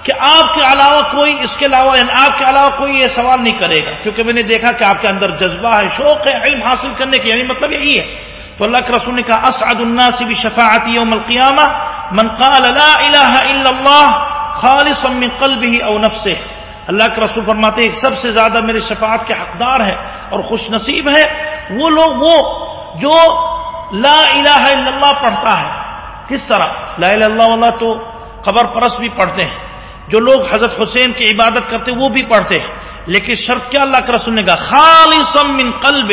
[SPEAKER 1] کہ آپ کے علاوہ کوئی اس کے علاوہ یعنی آپ کے علاوہ کوئی یہ سوال نہیں کرے گا، کیونکہ میں نے دیکھا کہ آپ کے اندر جذبہ ہے، شوق ہے، علم حاصل کرنے کے یعنی مطلب یہی ہے۔ تو اللہ کے رسول نے کہا، اسعد الناس بشفاعتی یوم القیامہ، من قال لا الہ الا اللہ خالصا من قلبه او نفسه اللہ کے رسول فرماتے ہیں، سب سے زیادہ میرے شفاعت کے حقدار ہے اور خوش نصیب ہے وہ لوگ، وہ جو لا الہ الا اللہ پڑھتا ہے، کس طرح؟ لا الہ الا اللہ تو خبر پرس بھی پڑھتے ہیں۔ جو لوگ حضرت حسین کی عبادت کرتے وہ بھی پڑھتے ہیں۔ لیکن شرط کیا اللہ کے رسول نے کہا؟ خالص من قلب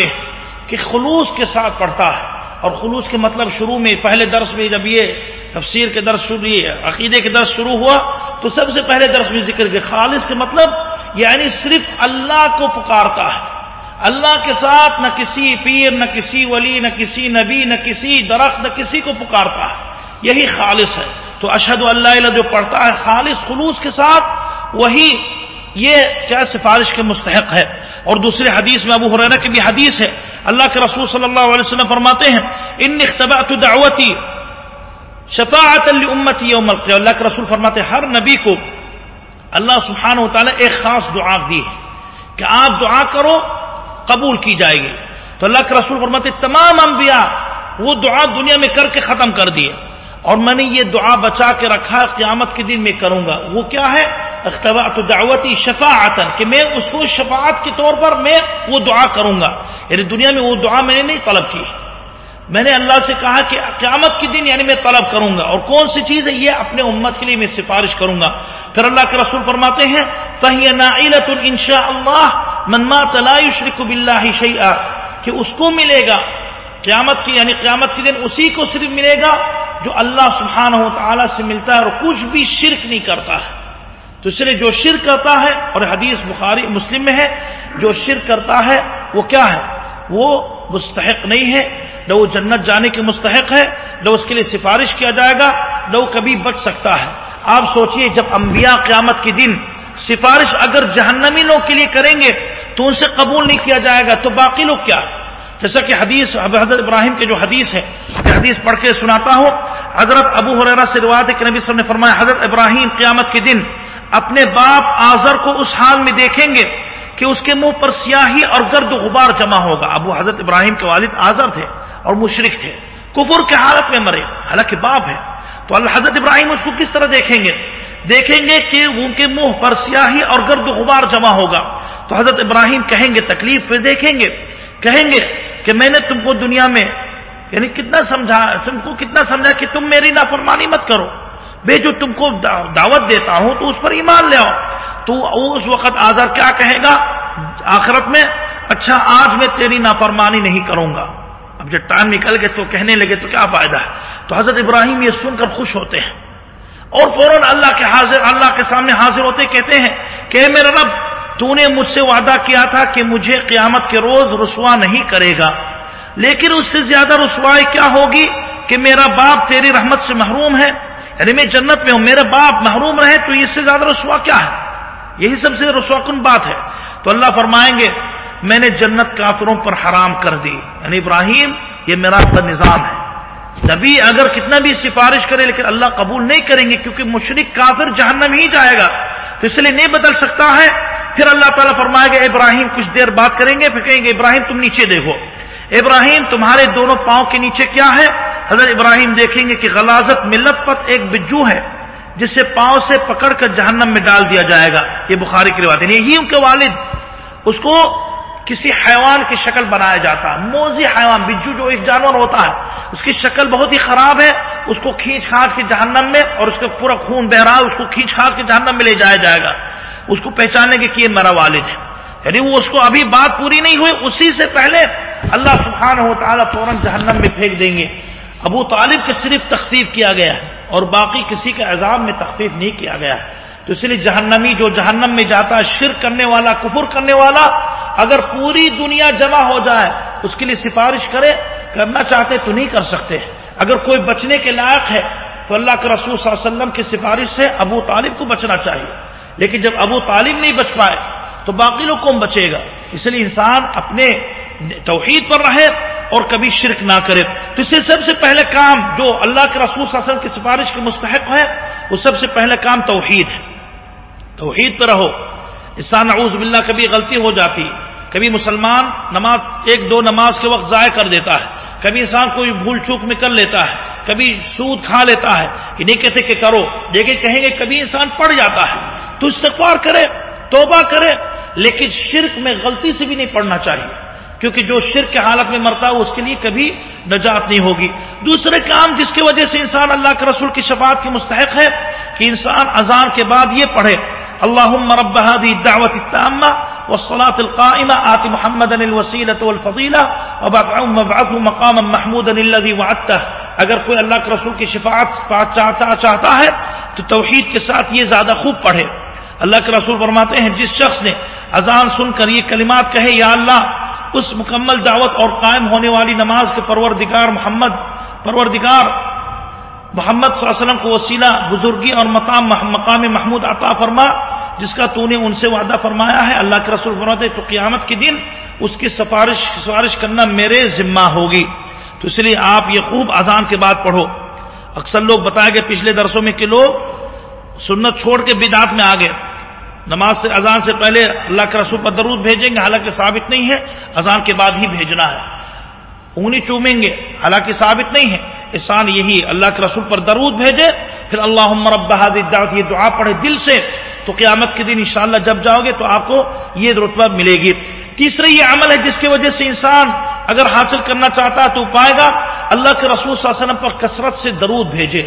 [SPEAKER 1] کہ خلوص کے ساتھ پڑھتا ہے۔ اور خلوص کے مطلب شروع میں، پہلے درس میں جب یہ تفسیر کے درس شروع، یہ عقیدے کے درس شروع ہوا، تو سب سے پہلے درس میں ذکر کے خالص کے مطلب یعنی صرف اللہ کو پکارتا ہے۔ اللہ کے ساتھ نہ کسی پیر، نہ کسی ولی، نہ کسی نبی، نہ کسی درخت، نہ کسی کو پکارتا ہے۔ یہی خالص ہے۔ تو اشد اللہ جو پڑھتا ہے خالص خلوص کے ساتھ، وہی یہ کیا سفارش کے مستحق ہے۔ اور دوسرے حدیث میں ابو حریرہ کی بھی حدیث ہے۔ اللہ کے رسول صلی اللہ علیہ وسلم فرماتے ہیں ان اختبات دعوتی شفاعت امتی یوم القیامہ۔ اللہ کے رسول فرماتے ہیں، ہر نبی کو اللہ سبحانہ و تعالی ایک خاص دعا دی ہے کہ آپ دعا کرو، قبول کی جائے گی۔ تو اللہ کے رسول فرماتے تمام انبیاء وہ دعا دنیا میں کر کے ختم کر دیے۔ اور میں نے یہ دعا بچا کے رکھا قیامت کے دن میں کروں گا۔ وہ کیا ہے؟ اختباط دعوتی شفاعت کہ میں اس کو شفاعت کے طور پر میں وہ دعا کروں گا۔ یعنی دنیا میں وہ دعا میں نے نہیں طلب کی۔ میں نے اللہ سے کہا کہ قیامت کے دن یعنی میں طلب کروں گا۔ اور کون سی چیز ہے یہ اپنے امت کے لیے میں سفارش کروں گا۔ پھر اللہ کے رسول فرماتے ہیں انشاء اللہ منما شریک بلّہ شعیٰ کہ اس کو ملے گا۔ قیامت کی یعنی قیامت کے دن اسی کو صرف ملے گا جو اللہ سبحانہ و تعالیٰ سے ملتا ہے اور کچھ بھی شرک نہیں کرتا ہے۔ تو اس لیے جو شرک کرتا ہے، اور حدیث بخاری، مسلم میں ہے، جو شرک کرتا ہے، وہ کیا ہے؟ وہ مستحق نہیں ہے۔ نہ وہ جنت جانے کے مستحق ہے، نہ اس کے لیے سفارش کیا جائے گا، نہ وہ کبھی بچ سکتا ہے۔ آپ سوچئے، جب انبیاء قیامت کے دن سفارش اگر جہنمی لوگ کے لیے کریں گے، تو ان سے قبول نہیں کیا جائے گا۔ تو باقی لوگ کیا؟ ہے جیسا کہ حدیث حضرت ابراہیم کے جو حدیث ہے حدیث پڑھ کے سناتا ہوں۔ حضرت ابو حریرا سے روایت ہے کہ نبی صاحب نے فرمایا، حضرت ابراہیم قیامت کے دن اپنے باپ آزر کو اس حال میں دیکھیں گے کہ اس کے منہ پر سیاہی اور گرد و غبار جمع ہوگا۔ ابو حضرت ابراہیم کے والد آزر تھے اور مشرق تھے۔ کفر کے حالت میں مرے، حالانکہ باپ ہے۔ تو اللہ حضرت ابراہیم اس کو کس طرح دیکھیں گے؟ دیکھیں گے کہ ان کے منہ پر سیاہی اور گرد و غبار جمع ہوگا۔ تو حضرت ابراہیم کہیں گے، تکلیف پھر دیکھیں گے۔ کہیں گے کہ میں نے تم کو دنیا میں یعنی کتنا سمجھا تم کو کتنا سمجھا کہ تم میری نافرمانی مت کرو۔ بے جو تم کو دعوت دیتا ہوں تو اس پر ایمان لے آؤ۔ تو اس وقت آزر کیا کہے گا؟ آخرت میں اچھا آج میں تیری نافرمانی نہیں کروں گا۔ اب جب ٹائم نکل گئے تو کہنے لگے، تو کیا فائدہ ہے؟ تو حضرت ابراہیم یہ سن کر خوش ہوتے ہیں۔ اور فوراً اللہ کے حاضر، اللہ کے سامنے حاضر ہوتے کہتے ہیں کہ میرا رب تو نے مجھ سے وعدہ کیا تھا کہ مجھے قیامت کے روز رسوا نہیں کرے گا۔ لیکن اس سے زیادہ رسوائی کیا ہوگی کہ میرا باپ تیری رحمت سے محروم ہے؟ یعنی میں جنت میں ہوں، میرا باپ محروم رہے تو اس سے زیادہ رسوا کیا ہے؟ یہی سب سے رسوا کن بات ہے۔ تو اللہ فرمائیں گے، میں نے جنت کافروں پر حرام کر دی۔ یعنی ابراہیم، یہ میرا نظام ہے۔ نبی اگر کتنا بھی سفارش کرے، لیکن اللہ قبول نہیں کریں گے کیونکہ مشرق کافر جہنم ہی جائے گا۔ تو اس لیے نہیں بدل سکتا ہے پھر اللہ تعالیٰ فرمائے گا، ابراہیم، کچھ دیر بات کریں گے؟ پھر کہیں گے، ابراہیم، تم نیچے دیکھو. ابراہیم، تمہارے دونوں پاؤں کے نیچے کیا ہے؟ حضرت ابراہیم دیکھیں گے کہ غلازت ملت پت ایک بجو ہے جسے پاؤں سے پکڑ کر جہنم میں ڈال دیا جائے گا۔ یہ بخاری کی روایت یعنی یہی ان کے والد، اس کو کسی حیوان کی شکل بنایا جاتا ہے۔ موزی حیوان، بجو جو ایک جانور ہوتا ہے، اس کی شکل بہت ہی خراب ہے۔ اس کو کھینچ کھانچ کے جہنم میں اور اس کا پورا خون بہ رہا ہے، اس کو کھینچ کھانچ کے جہنم میں لے جایا جائے گا۔ اس کو پہچاننے کے کہ میرا والد ہے یعنی وہ اس کو ابھی بات پوری نہیں ہوئی، اسی سے پہلے اللہ سبحانہ ہو تعالیٰ فوراً جہنم میں پھینک دیں گے۔ ابو طالب کے صرف تخفیف کیا گیا ہے اور باقی کسی کے عذاب میں تخفیف نہیں کیا گیا۔ ہے تو اس لیے جہنمی جو جہنم میں جاتا ہے، شرک کرنے والا، کفر کرنے والا، اگر پوری دنیا جمع ہو جائے، اس کے لیے سفارش کرے، کرنا چاہتے تو نہیں کر سکتے۔ اگر کوئی بچنے کے لائق ہے، تو اللہ کے رسول صلی اللہ علیہ وسلم کی سفارش سے ابو طالب کو بچنا چاہیے۔ لیکن جب ابو طالب نہیں بچ پائے تو باقی لوگ کون بچے گا؟ اس لیے انسان اپنے توحید پر رہے اور کبھی شرک نہ کرے۔ تو اس سے سب سے پہلے کام جو اللہ کے رسول صلی اللہ علیہ وسلم کی سفارش کے مستحق ہے وہ سب سے پہلے کام توحید ہے۔ توحید پہ رہو۔ انسان نعوذ باللہ کبھی غلطی ہو جاتی، کبھی مسلمان نماز، ایک دو نماز کے وقت ضائع کر دیتا ہے۔ کبھی انسان کوئی بھول چوک میں کر لیتا ہے، کبھی سود کھا لیتا ہے۔ یہ نہیں کہتے کہ کرو، لیکن کہیں گے کبھی انسان پڑ جاتا ہے۔ تو استغفار کرے، توبہ کرے، لیکن شرک میں غلطی سے بھی نہیں پڑھنا چاہیے، کیونکہ جو شرک کے حالت میں مرتا ہے اس کے لیے کبھی نجات نہیں ہوگی۔ دوسرے کام جس کی وجہ سے انسان اللہ کے رسول کی شفاعت کے مستحق ہے، کہ انسان اذان کے بعد یہ پڑھے اللہ رب هذه الدعوة التامة والصلاة القائمة آت محمدا الوسيلة والفضيلة وبعثه مقاما محمودا الذي وعدته اگر کوئی اللہ کے رسول کی شفاعت چاہتا ہے، تو توحید کے ساتھ یہ زیادہ خوب پڑھے۔ اللہ کے رسول فرماتے ہیں، جس شخص نے اذان سن کر یہ کلمات کہے، یا اللہ، اس مکمل دعوت اور قائم ہونے والی نماز کے پروردگار محمد پروردگار محمد صلی اللہ علیہ وسلم کو وسیلہ، بزرگی اور مقام مقام محمود عطا فرما، جس کا تو نے ان سے وعدہ فرمایا ہے۔ اللہ کے رسول فرماتے تو قیامت کے دن اس کی سفارش سفارش کرنا میرے ذمہ ہوگی۔ تو اس لیے آپ یہ خوب اذان کے بعد پڑھو۔ اکثر لوگ بتائے گئے پچھلے درسوں میں کہ لوگ سنت چھوڑ کے بدعت میں آ گئے نماز سے، اذان سے پہلے اللہ کے رسول پر درود بھیجیں گے، حالانکہ ثابت نہیں ہے، اذان کے بعد ہی بھیجنا ہے۔ انگلی چومیں گے، حالانکہ ثابت نہیں ہے۔ احسان یہی اللہ کے رسول پر درود بھیجے پھر اللہ رب دعوت یہ دعا پڑھے دل سے، تو قیامت کے دن انشاءاللہ جب جاؤ گے تو آپ کو یہ رتبہ ملے گی۔ تیسرا یہ عمل ہے جس کی وجہ سے انسان اگر حاصل کرنا چاہتا ہے تو پائے گا، اللہ کے رسول صلی اللہ علیہ وسلم پر کثرت سے درود بھیجے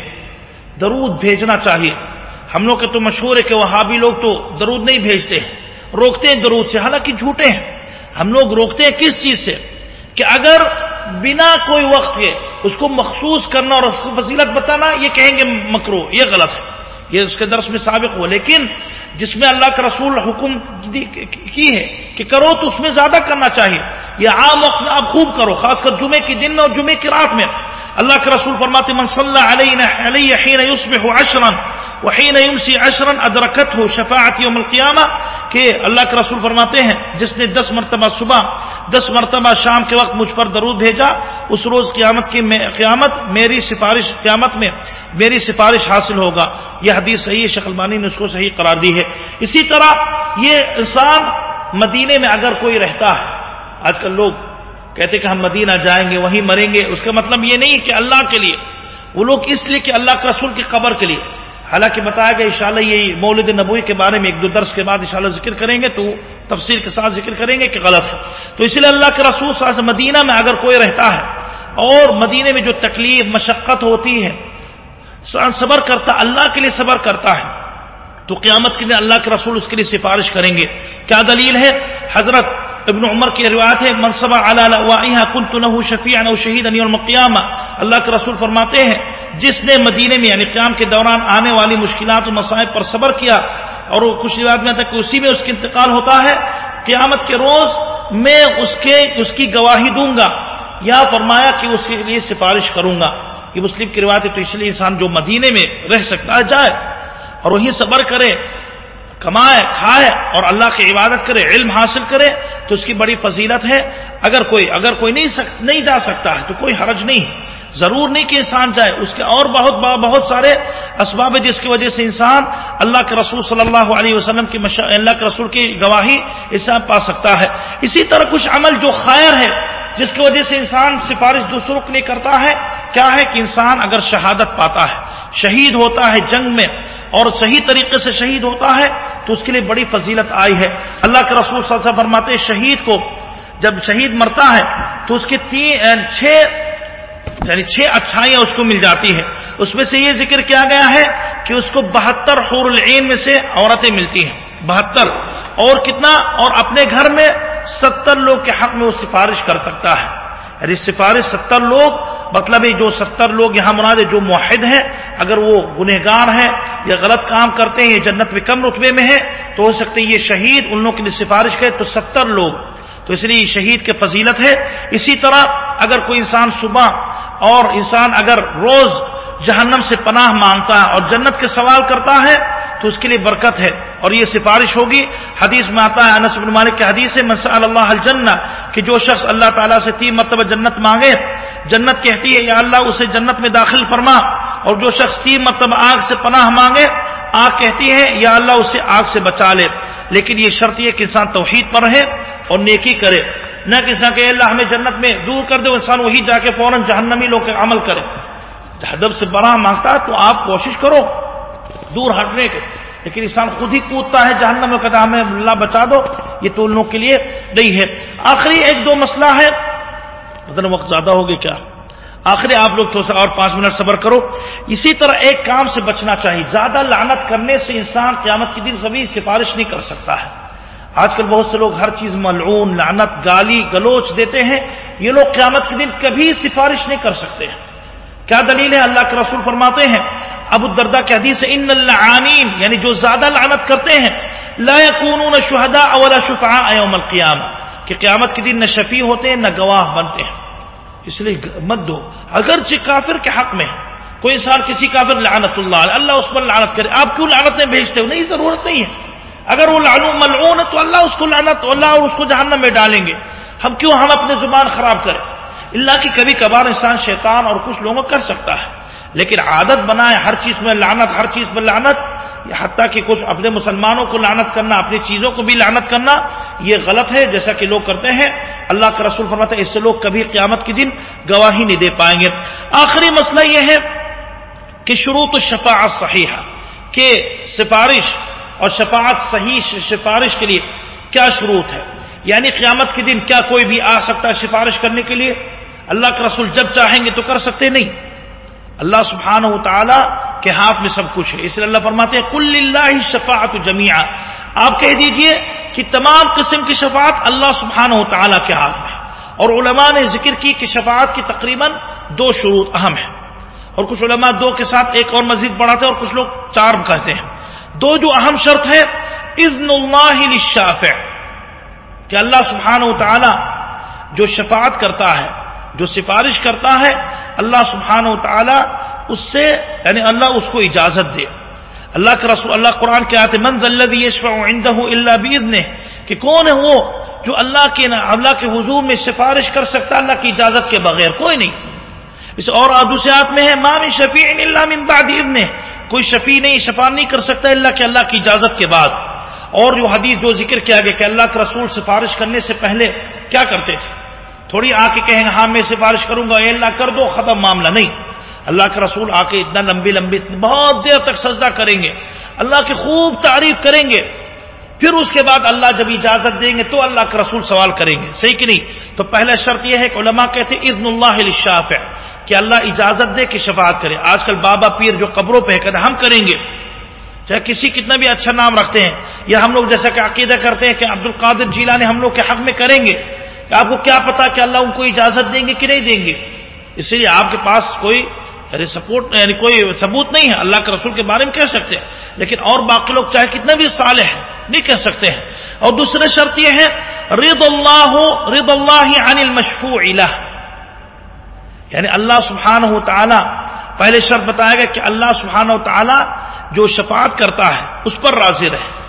[SPEAKER 1] درود بھیجنا چاہیے۔ ہم لوگ کے تو مشہور ہے کہ وہابی لوگ تو درود نہیں بھیجتے ہیں، روکتے ہیں درود سے، حالانکہ جھوٹے ہیں۔ ہم لوگ روکتے ہیں کس چیز سے؟ کہ اگر بنا کوئی وقت کے اس کو مخصوص کرنا اور اس کو فضیلت بتانا، یہ کہیں گے مکرو یہ غلط ہے۔ یہ اس کے درس میں سابق ہو لیکن جس میں اللہ کا رسول حکم کی ہے کہ کرو تو اس میں زیادہ کرنا چاہیے۔ یہ عام وقت میں آپ خوب کرو، خاص کر جمعے کے دن میں اور جمعے کی رات میں۔ اللہ کے رسول فرماتے من صلی علیہ حین یصبح عشرا وحین یمسی عشرا ادرکت ہو شفاعت یوم القیامہ کہ اللہ کے رسول فرماتے ہیں، جس نے دس مرتبہ صبح، دس مرتبہ شام کے وقت مجھ پر درود بھیجا، اس روز قیامت کی قیامت میری سفارش قیامت میں میری سفارش حاصل ہوگا۔ یہ حدیث صحیح شیخ البانی نے اس کو صحیح قرار دی ہے۔ اسی طرح یہ انسان مدینے میں اگر کوئی رہتا ہے، آج کل لوگ کہتے کہ ہم مدینہ جائیں گے، وہیں مریں گے، اس کا مطلب یہ نہیں کہ اللہ کے لیے، وہ لوگ اس لیے کہ اللہ کے رسول کی قبر کے لیے۔ حالانکہ بتایا گیا انشاءاللہ یہ مولد نبوی کے بارے میں ایک دو درس کے بعد انشاءاللہ ذکر کریں گے تو تفصیل کے ساتھ ذکر کریں گے کہ غلط ہے۔ تو اس لیے اللہ کے رسول صلی اللہ علیہ وسلم مدینہ میں اگر کوئی رہتا ہے اور مدینہ میں جو تکلیف، مشقت ہوتی ہے صبر کرتا، اللہ کے لیے صبر کرتا ہے، تو قیامت کے لیے اللہ کے رسول اس کے لیے سفارش کریں گے۔ کیا دلیل ہے؟ حضرت ابن عمر کی روایت ہے منصبہ کن تو شفیع شہید المقیامہ اللہ کے رسول فرماتے ہیں، جس نے مدینے میں یعنی قیام کے دوران آنے والی مشکلات و مسائل پر صبر کیا، اور وہ کچھ روایت میں تک اسی میں اس کا انتقال ہوتا ہے، قیامت کے روز میں اس کے، اس کی گواہی دوں گا، یا فرمایا کہ اس کے لیے سفارش کروں گا۔ یہ مسلم کی روایت ہے، تو اس لیے انسان جو مدینے میں رہ سکتا ہے، جائے اور وہیں صبر کرے۔ کمائے کھائے اور اللہ کی عبادت کرے علم حاصل کرے تو اس کی بڑی فضیلت ہے۔ اگر کوئی اگر کوئی نہیں سک, نہیں جا سکتا ہے تو کوئی حرج نہیں۔ ضرور نہیں کہ انسان جائے، اس کے اور بہت بہت سارے اسباب جس کی وجہ سے انسان اللہ کے رسول صلی اللہ علیہ وسلم کی مشا... اللہ کے رسول کی گواہی انسان پا سکتا ہے۔ اسی طرح کچھ عمل جو خیر ہے، جس کی وجہ سے انسان سفارش دوسروں کو نہیں کرتا ہے، کیا ہے کہ انسان اگر شہادت پاتا ہے، شہید ہوتا ہے جنگ میں اور صحیح طریقے سے شہید ہوتا ہے، تو اس کے لیے بڑی فضیلت آئی ہے۔ اللہ کے رسول صلی اللہ علیہ وسلم فرماتے شہید کو، جب شہید مرتا ہے، تو اس کے تین چھ یعنی چھ اچھائیاں اس کو مل جاتی ہیں۔ اس میں سے یہ ذکر کیا گیا ہے کہ اس کو بہتر حور العین میں سے عورتیں ملتی ہیں۔ بہتر۔ اور کتنا؟ اور اپنے گھر میں ستر لوگ کے حق میں وہ سفارش کر سکتا ہے۔ یعنی سفارش ستر لوگ مطلب جو ستر لوگ یہاں مراد جو معاہد ہیں، اگر وہ گنہگار ہیں یا غلط کام کرتے ہیں جنت میں کم رتبے میں ہے تو ہو سکتے یہ شہید ان لوگوں کے لیے سفارش کرے، تو ستر لوگ۔ تو اس لیے شہید کے فضیلت ہے۔ اسی طرح اگر کوئی انسان صبح اور انسان اگر روز جہنم سے پناہ مانگتا ہے اور جنت کے سوال کرتا ہے، تو اس کے لیے برکت ہے اور یہ سفارش ہوگی۔ حدیث میں آتا ہے، انس بن مالک کے حدیث ہے اللہ الجنہ کہ جو شخص اللہ تعالیٰ سے تین مرتبہ جنت مانگے، جنت کہتی ہے، یا اللہ، اسے جنت میں داخل فرما اور جو شخص تین مرتبہ آگ سے پناہ مانگے، آگ کہتی ہے، یا اللہ، اسے آگ سے بچا لے لیکن یہ شرط یہ کہ انسان توحید پر رہے اور نیکی کرے۔ نہ کہ انسان کہ اللہ ہمیں جنت میں دور کر دے، انسان وہی جا کے فوراً جہنمی لوگ عمل کرے۔ حدب سے بڑا مانگتا تو آپ کوشش کرو دور ہٹنے کے۔ لیکن انسان خود ہی کودتا ہے جہنم میں، کہتا ہمیں اللہ بچا دو، یہ تو ان لوگوں کے لیے نہیں ہے۔ آخری ایک دو مسئلہ ہے۔ مطلب وقت زیادہ ہوگی کیا؟ آخری آپ لوگ تھوڑا سا اور پانچ منٹ صبر کرو۔ اسی طرح ایک کام سے بچنا چاہیے۔ زیادہ لعنت کرنے سے انسان قیامت کے دن سبھی سفارش نہیں کر سکتا ہے۔ آج کل بہت سے لوگ ہر چیز ملعون، لعنت، گالی، گلوچ دیتے ہیں۔ یہ لوگ قیامت کے دن کبھی سفارش نہیں کر سکتے۔ ہیں کیا دلیل ہے؟ اللہ کے رسول فرماتے ہیں، ابو الدردہ کے حدیث ان اللعانین یعنی جو زیادہ لعنت کرتے ہیں، لا يكونون شهداء ولا شفعاء يوم القيامه کہ قیامت کے دن نہ شفیع ہوتے ہیں نہ گواہ بنتے ہیں۔ اس لیے مت دو۔ اگرچہ کافر کے حق میں کوئی انسان کسی کافر لعنت اللہ اللہ اس پر لعنت کرے۔ آپ کیوں لعنتیں بھیجتے ہو؟ نہیں، ضرورت نہیں ہے۔ اگر وہ ملعون ہے تو اللہ اس کو لعنت، اللہ اور اس کو جہنم میں ڈالیں گے۔ ہم کیوں ہم اپنے زبان خراب کریں؟ اللہ کی کبھی کبھار انسان شیطان اور کچھ لوگوں کر سکتا ہے، لیکن عادت بنائے ہر چیز میں لعنت، ہر چیز میں لعنت حتیٰ کہ کچھ اپنے مسلمانوں کو لعنت کرنا، اپنی چیزوں کو بھی لعنت کرنا، یہ غلط ہے۔ جیسا کہ لوگ کرتے ہیں، اللہ کا رسول فرماتا ہے اس سے لوگ کبھی قیامت کے دن گواہی نہیں دے پائیں گے۔ آخری مسئلہ یہ ہے کہ شروع تو شفاعت صحیح کہ سفارش اور شفاعت صحیح سفارش کے لیے کیا شروط ہے؟ یعنی قیامت کے دن کیا کوئی بھی آ سکتا ہے سفارش کرنے کے لیے؟ اللہ کا رسول جب چاہیں گے تو کر سکتے نہیں۔ اللہ سبحانہ و تعالیٰ کے ہاتھ میں سب کچھ ہے۔ اس لیے اللہ فرماتے ہیں کل اللہ شفاعت جمیا آپ کہہ دیجیے کہ تمام قسم کی شفاعت اللہ سبحانہ و تعالیٰ کے ہاتھ میں اور علماء نے ذکر کی کہ شفاعت کی تقریباً دو شروط اہم ہیں۔ اور کچھ علماء دو کے ساتھ ایک اور مزید بڑھاتے ہیں اور کچھ لوگ چار کہتے ہیں۔ دو جو اہم شرط ہے اذن اللہ للشافع۔ کہ اللہ سبحانہ و تعالیٰ جو شفاعت کرتا ہے، جو سفارش کرتا ہے، اللہ سبحانہ و تعالی اس سے یعنی اللہ اس کو اجازت دے۔ اللہ کے رسول، اللہ قرآن کے آتے منز اللہ نے کہ کون ہے وہ جو اللہ کے اللہ کے حضور میں سفارش کر سکتا اللہ کی اجازت کے بغیر۔ کوئی نہیں۔ اس اور دوسرے میں ہے مام شفیع اللہ من بعد نے کوئی شفیع نہیں شفا نہیں کر سکتا اللہ کے اللہ کی اجازت کے بعد۔ اور جو حدیث جو ذکر کیا گیا کہ اللہ کے رسول سفارش کرنے سے پہلے کیا کرتے تھے؟ تھوڑی آ کے کہیں گے ہاں میں سفارش کروں گا، اے اللہ کر دو ختم معاملہ نہیں۔ اللہ کے رسول آ کے اتنا لمبی لمبی، بہت دیر تک سجدہ کریں گے۔ اللہ کی خوب تعریف کریں گے۔ پھر اس کے بعد اللہ جب اجازت دیں گے تو اللہ کے رسول سوال کریں گے۔ صحیح کہ نہیں؟ تو پہلا شرط یہ ہے کہ علماء کہتے اذن اللہ الشاف ہے کہ اللہ اجازت دے کہ شفاعت کرے۔ آج کل بابا پیر جو قبروں پہ کہتے ہم کریں گے۔ چاہے کسی کتنا بھی اچھا نام رکھتے ہیں، یا ہم لوگ جیسا کہ عقیدہ کرتے ہیں کہ عبد القادر جیلا نے ہم لوگ کے حق میں کریں گے، کہ آپ کو کیا پتا کہ اللہ ان کو اجازت دیں گے کہ نہیں دیں گے۔ اس لیے آپ کے پاس کوئی یعنی سپورٹ یعنی کوئی ثبوت نہیں ہے۔ اللہ کے رسول کے بارے میں کہہ سکتے ہیں، لیکن اور باقی لوگ چاہے کتنے بھی سال ہیں، نہیں کہہ سکتے ہیں۔ اور دوسرے شرط یہ ہے رد اللہ رد اللہ عن المشفوع الہ یعنی اللہ سبحانہ و تعالی، پہلے شرط بتایا گیا کہ اللہ سبحانہ و تعالی جو شفاعت کرتا ہے، اس پر راضی رہے۔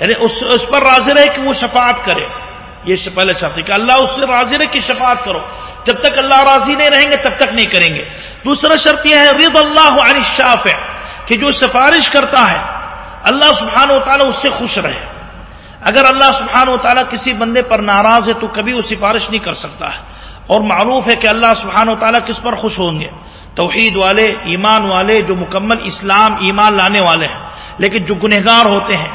[SPEAKER 1] یعنی اس پر راضی رہے کہ وہ شفاعت کرے۔ یہ پہلے شرط ہے کہ اللہ اس سے راضی رہے کہ شفاعت کرو۔ جب تک اللہ راضی نہیں رہیں گے، تب تک نہیں کریں گے۔ دوسرا شرط یہ ہے رض اللہ عن الشافع، کہ جو سفارش کرتا ہے، اللہ سبحانہ و تعالیٰ اس سے خوش رہے۔ اگر اللہ سبحانہ و تعالیٰ کسی بندے پر ناراض ہے تو کبھی وہ سفارش نہیں کر سکتا ہے۔ اور معروف ہے کہ اللہ سبحانہ و تعالیٰ کس پر خوش ہوں گے؟ توحید والے، ایمان والے، جو مکمل اسلام ایمان لانے والے ہیں۔ لیکن جو گنہگار ہوتے ہیں،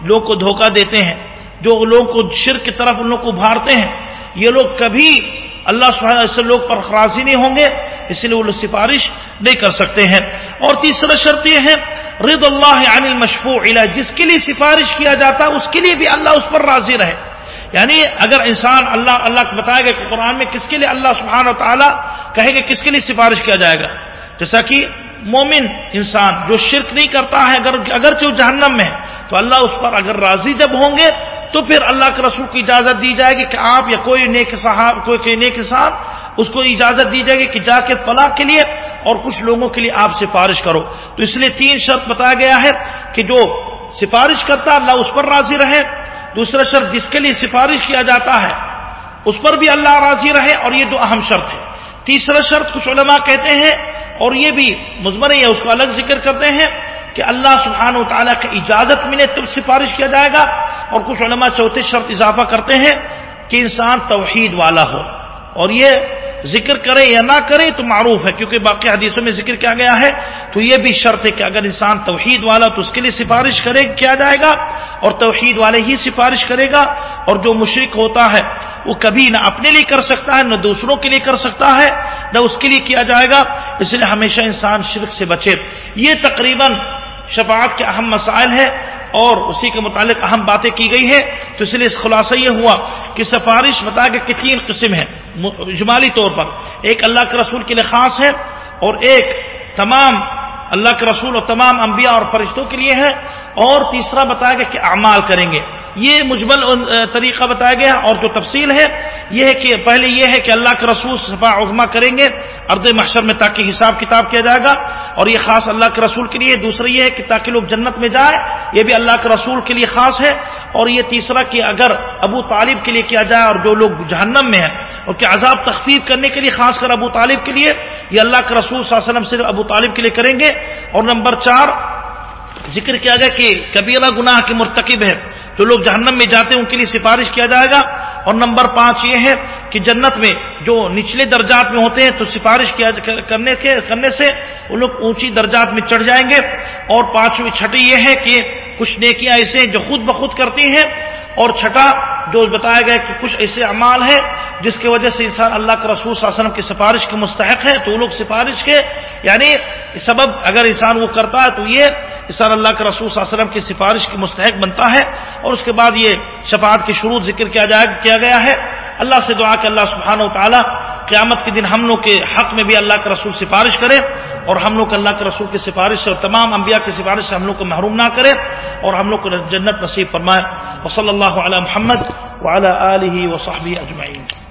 [SPEAKER 1] لوگ کو دھوکہ دیتے ہیں، جو لوگ کو شرک کی طرف ان لوگ کو ابھارتے ہیں، یہ لوگ کبھی اللہ سبحانہ ایسے لوگ پر خراضی نہیں ہوں گے، اس لیے وہ لوگ سفارش نہیں کر سکتے ہیں۔ اور تیسرا شرط یہ ہے رد اللہ عن المشفوع علیہ جس کے لیے سفارش کیا جاتا ہے، اس کے لیے بھی اللہ اس پر راضی رہے۔ یعنی اگر انسان اللہ اللہ کو بتائے گا کہ قرآن میں کس کے لیے اللہ سبحانہ و تعالیٰ کہے گا کس کے لیے سفارش کیا جائے گا؟ جیسا کہ مومن انسان جو شرک نہیں کرتا ہے، اگر اگرچہ جہنم میں تو اللہ اس پر اگر راضی جب ہوں گے، تو پھر اللہ کے رسول کو اجازت دی جائے گی کہ آپ یا کوئی نیک صاحب، کوئی نیک انسان اس کو اجازت دی جائے گی کہ جا کے فلاح کے لیے اور کچھ لوگوں کے لیے آپ سفارش کرو۔ تو اس لیے تین شرط بتایا گیا ہے کہ جو سفارش کرتا اللہ اس پر راضی رہے دوسرا شرط جس کے لیے سفارش کیا جاتا ہے، اس پر بھی اللہ راضی رہے اور یہ دو اہم شرط ہے تیسرا شرط کچھ علماء کہتے ہیں اور یہ بھی مضمر ہے اس کو الگ ذکر کرتے ہیں کہ اللہ سبحانہ و تعالیٰ کی اجازت ملے تب سفارش کیا جائے گا اور کچھ علماء چوتھے شرط اضافہ کرتے ہیں کہ انسان توحید والا ہو۔ اور یہ ذکر کرے یا نہ کرے تو معروف ہے، کیونکہ باقی حدیثوں میں ذکر کیا گیا ہے۔ تو یہ بھی شرط ہے کہ اگر انسان توحید والا تو اس کے لیے سفارش کرے، کیا جائے گا؟ اور توحید والے ہی سفارش کرے گا۔ اور جو مشرق ہوتا ہے، وہ کبھی نہ اپنے لیے کر سکتا ہے، نہ دوسروں کے لیے کر سکتا ہے، نہ اس کے لیے کیا جائے گا۔ اس لیے ہمیشہ انسان شرک سے بچے۔ یہ تقریباً شفاعت کے اہم مسائل ہے اور اسی کے متعلق اہم باتیں کی گئی ہے تو اس لیے اس خلاصہ یہ ہوا کہ سفارش بتا کہ تین قسم ہے جمالی طور پر ایک اللہ کے رسول کے لیے خاص ہے اور ایک تمام اللہ کے رسول اور تمام انبیاء اور فرشتوں کے لیے ہے۔ اور تیسرا بتایا گیا کہ اعمال کریں گے۔ یہ مجمل طریقہ بتایا گیا اور جو تفصیل ہے، یہ ہے کہ پہلے یہ ہے کہ اللہ کے رسول صفا عظما کریں گے ارد محشر میں تاکہ حساب کتاب کیا جائے گا، اور یہ خاص اللہ کے رسول کے لیے دوسرا یہ ہے کہ تاکہ لوگ جنت میں جائیں، یہ بھی اللہ کے رسول کے لیے خاص ہے، اور یہ تیسرا کہ اگر ابو طالب کے لیے کیا جائے اور جو لوگ جہنم میں ہیں اور کہ عذاب تخفیف کرنے کے لیے خاص کر ابو طالب کے لیے، یہ اللہ کے رسول صلی اللہ علیہ وسلم صرف ابو طالب کے لیے کریں گے، اور نمبر چار ذکر کیا گیا کہ کبیرہ گناہ کے مرتکب ہے جو لوگ جہنم میں جاتے ہیں، ان کے لیے سفارش کیا جائے گا۔ اور نمبر پانچ یہ ہے کہ جنت میں جو نچلے درجات میں ہوتے ہیں تو سفارش کیا کرنے کے کرنے سے وہ لوگ اونچی درجات میں چڑھ جائیں گے۔ اور پانچویں چھٹی یہ ہے کہ کچھ نیکیاں ایسے ہیں جو خود بخود کرتی ہیں اور چھٹا جو بتایا گیا کہ کچھ ایسے اعمال ہیں جس کی وجہ سے انسان اللہ کے رسول صلی اللہ علیہ وسلم کی سفارش کے مستحق ہے، تو وہ لوگ سفارش کے یعنی سبب اگر انسان وہ کرتا ہے تو یہ انسان اللہ کے رسول صلی اللہ علیہ وسلم کی سفارش کے مستحق بنتا ہے اور اس کے بعد یہ شفاعت کی شروع ذکر کیا جائے، کیا گیا ہے۔ اللہ سے دعا کہ اللہ سبحانہ و تعالیٰ قیامت کے دن ہم لوگ کے حق میں بھی اللہ کے رسول سفارش کرے اور ہم لوگ اللہ کے رسول کی سفارش سے اور تمام انبیاء کی سفارش سے ہم لوگ کو محروم نہ کرے اور ہم لوگ کو جنت نصیب فرمائے۔ وصلی اللہ علیہ محمد وعلی آلہ وصحبہ اجمعین۔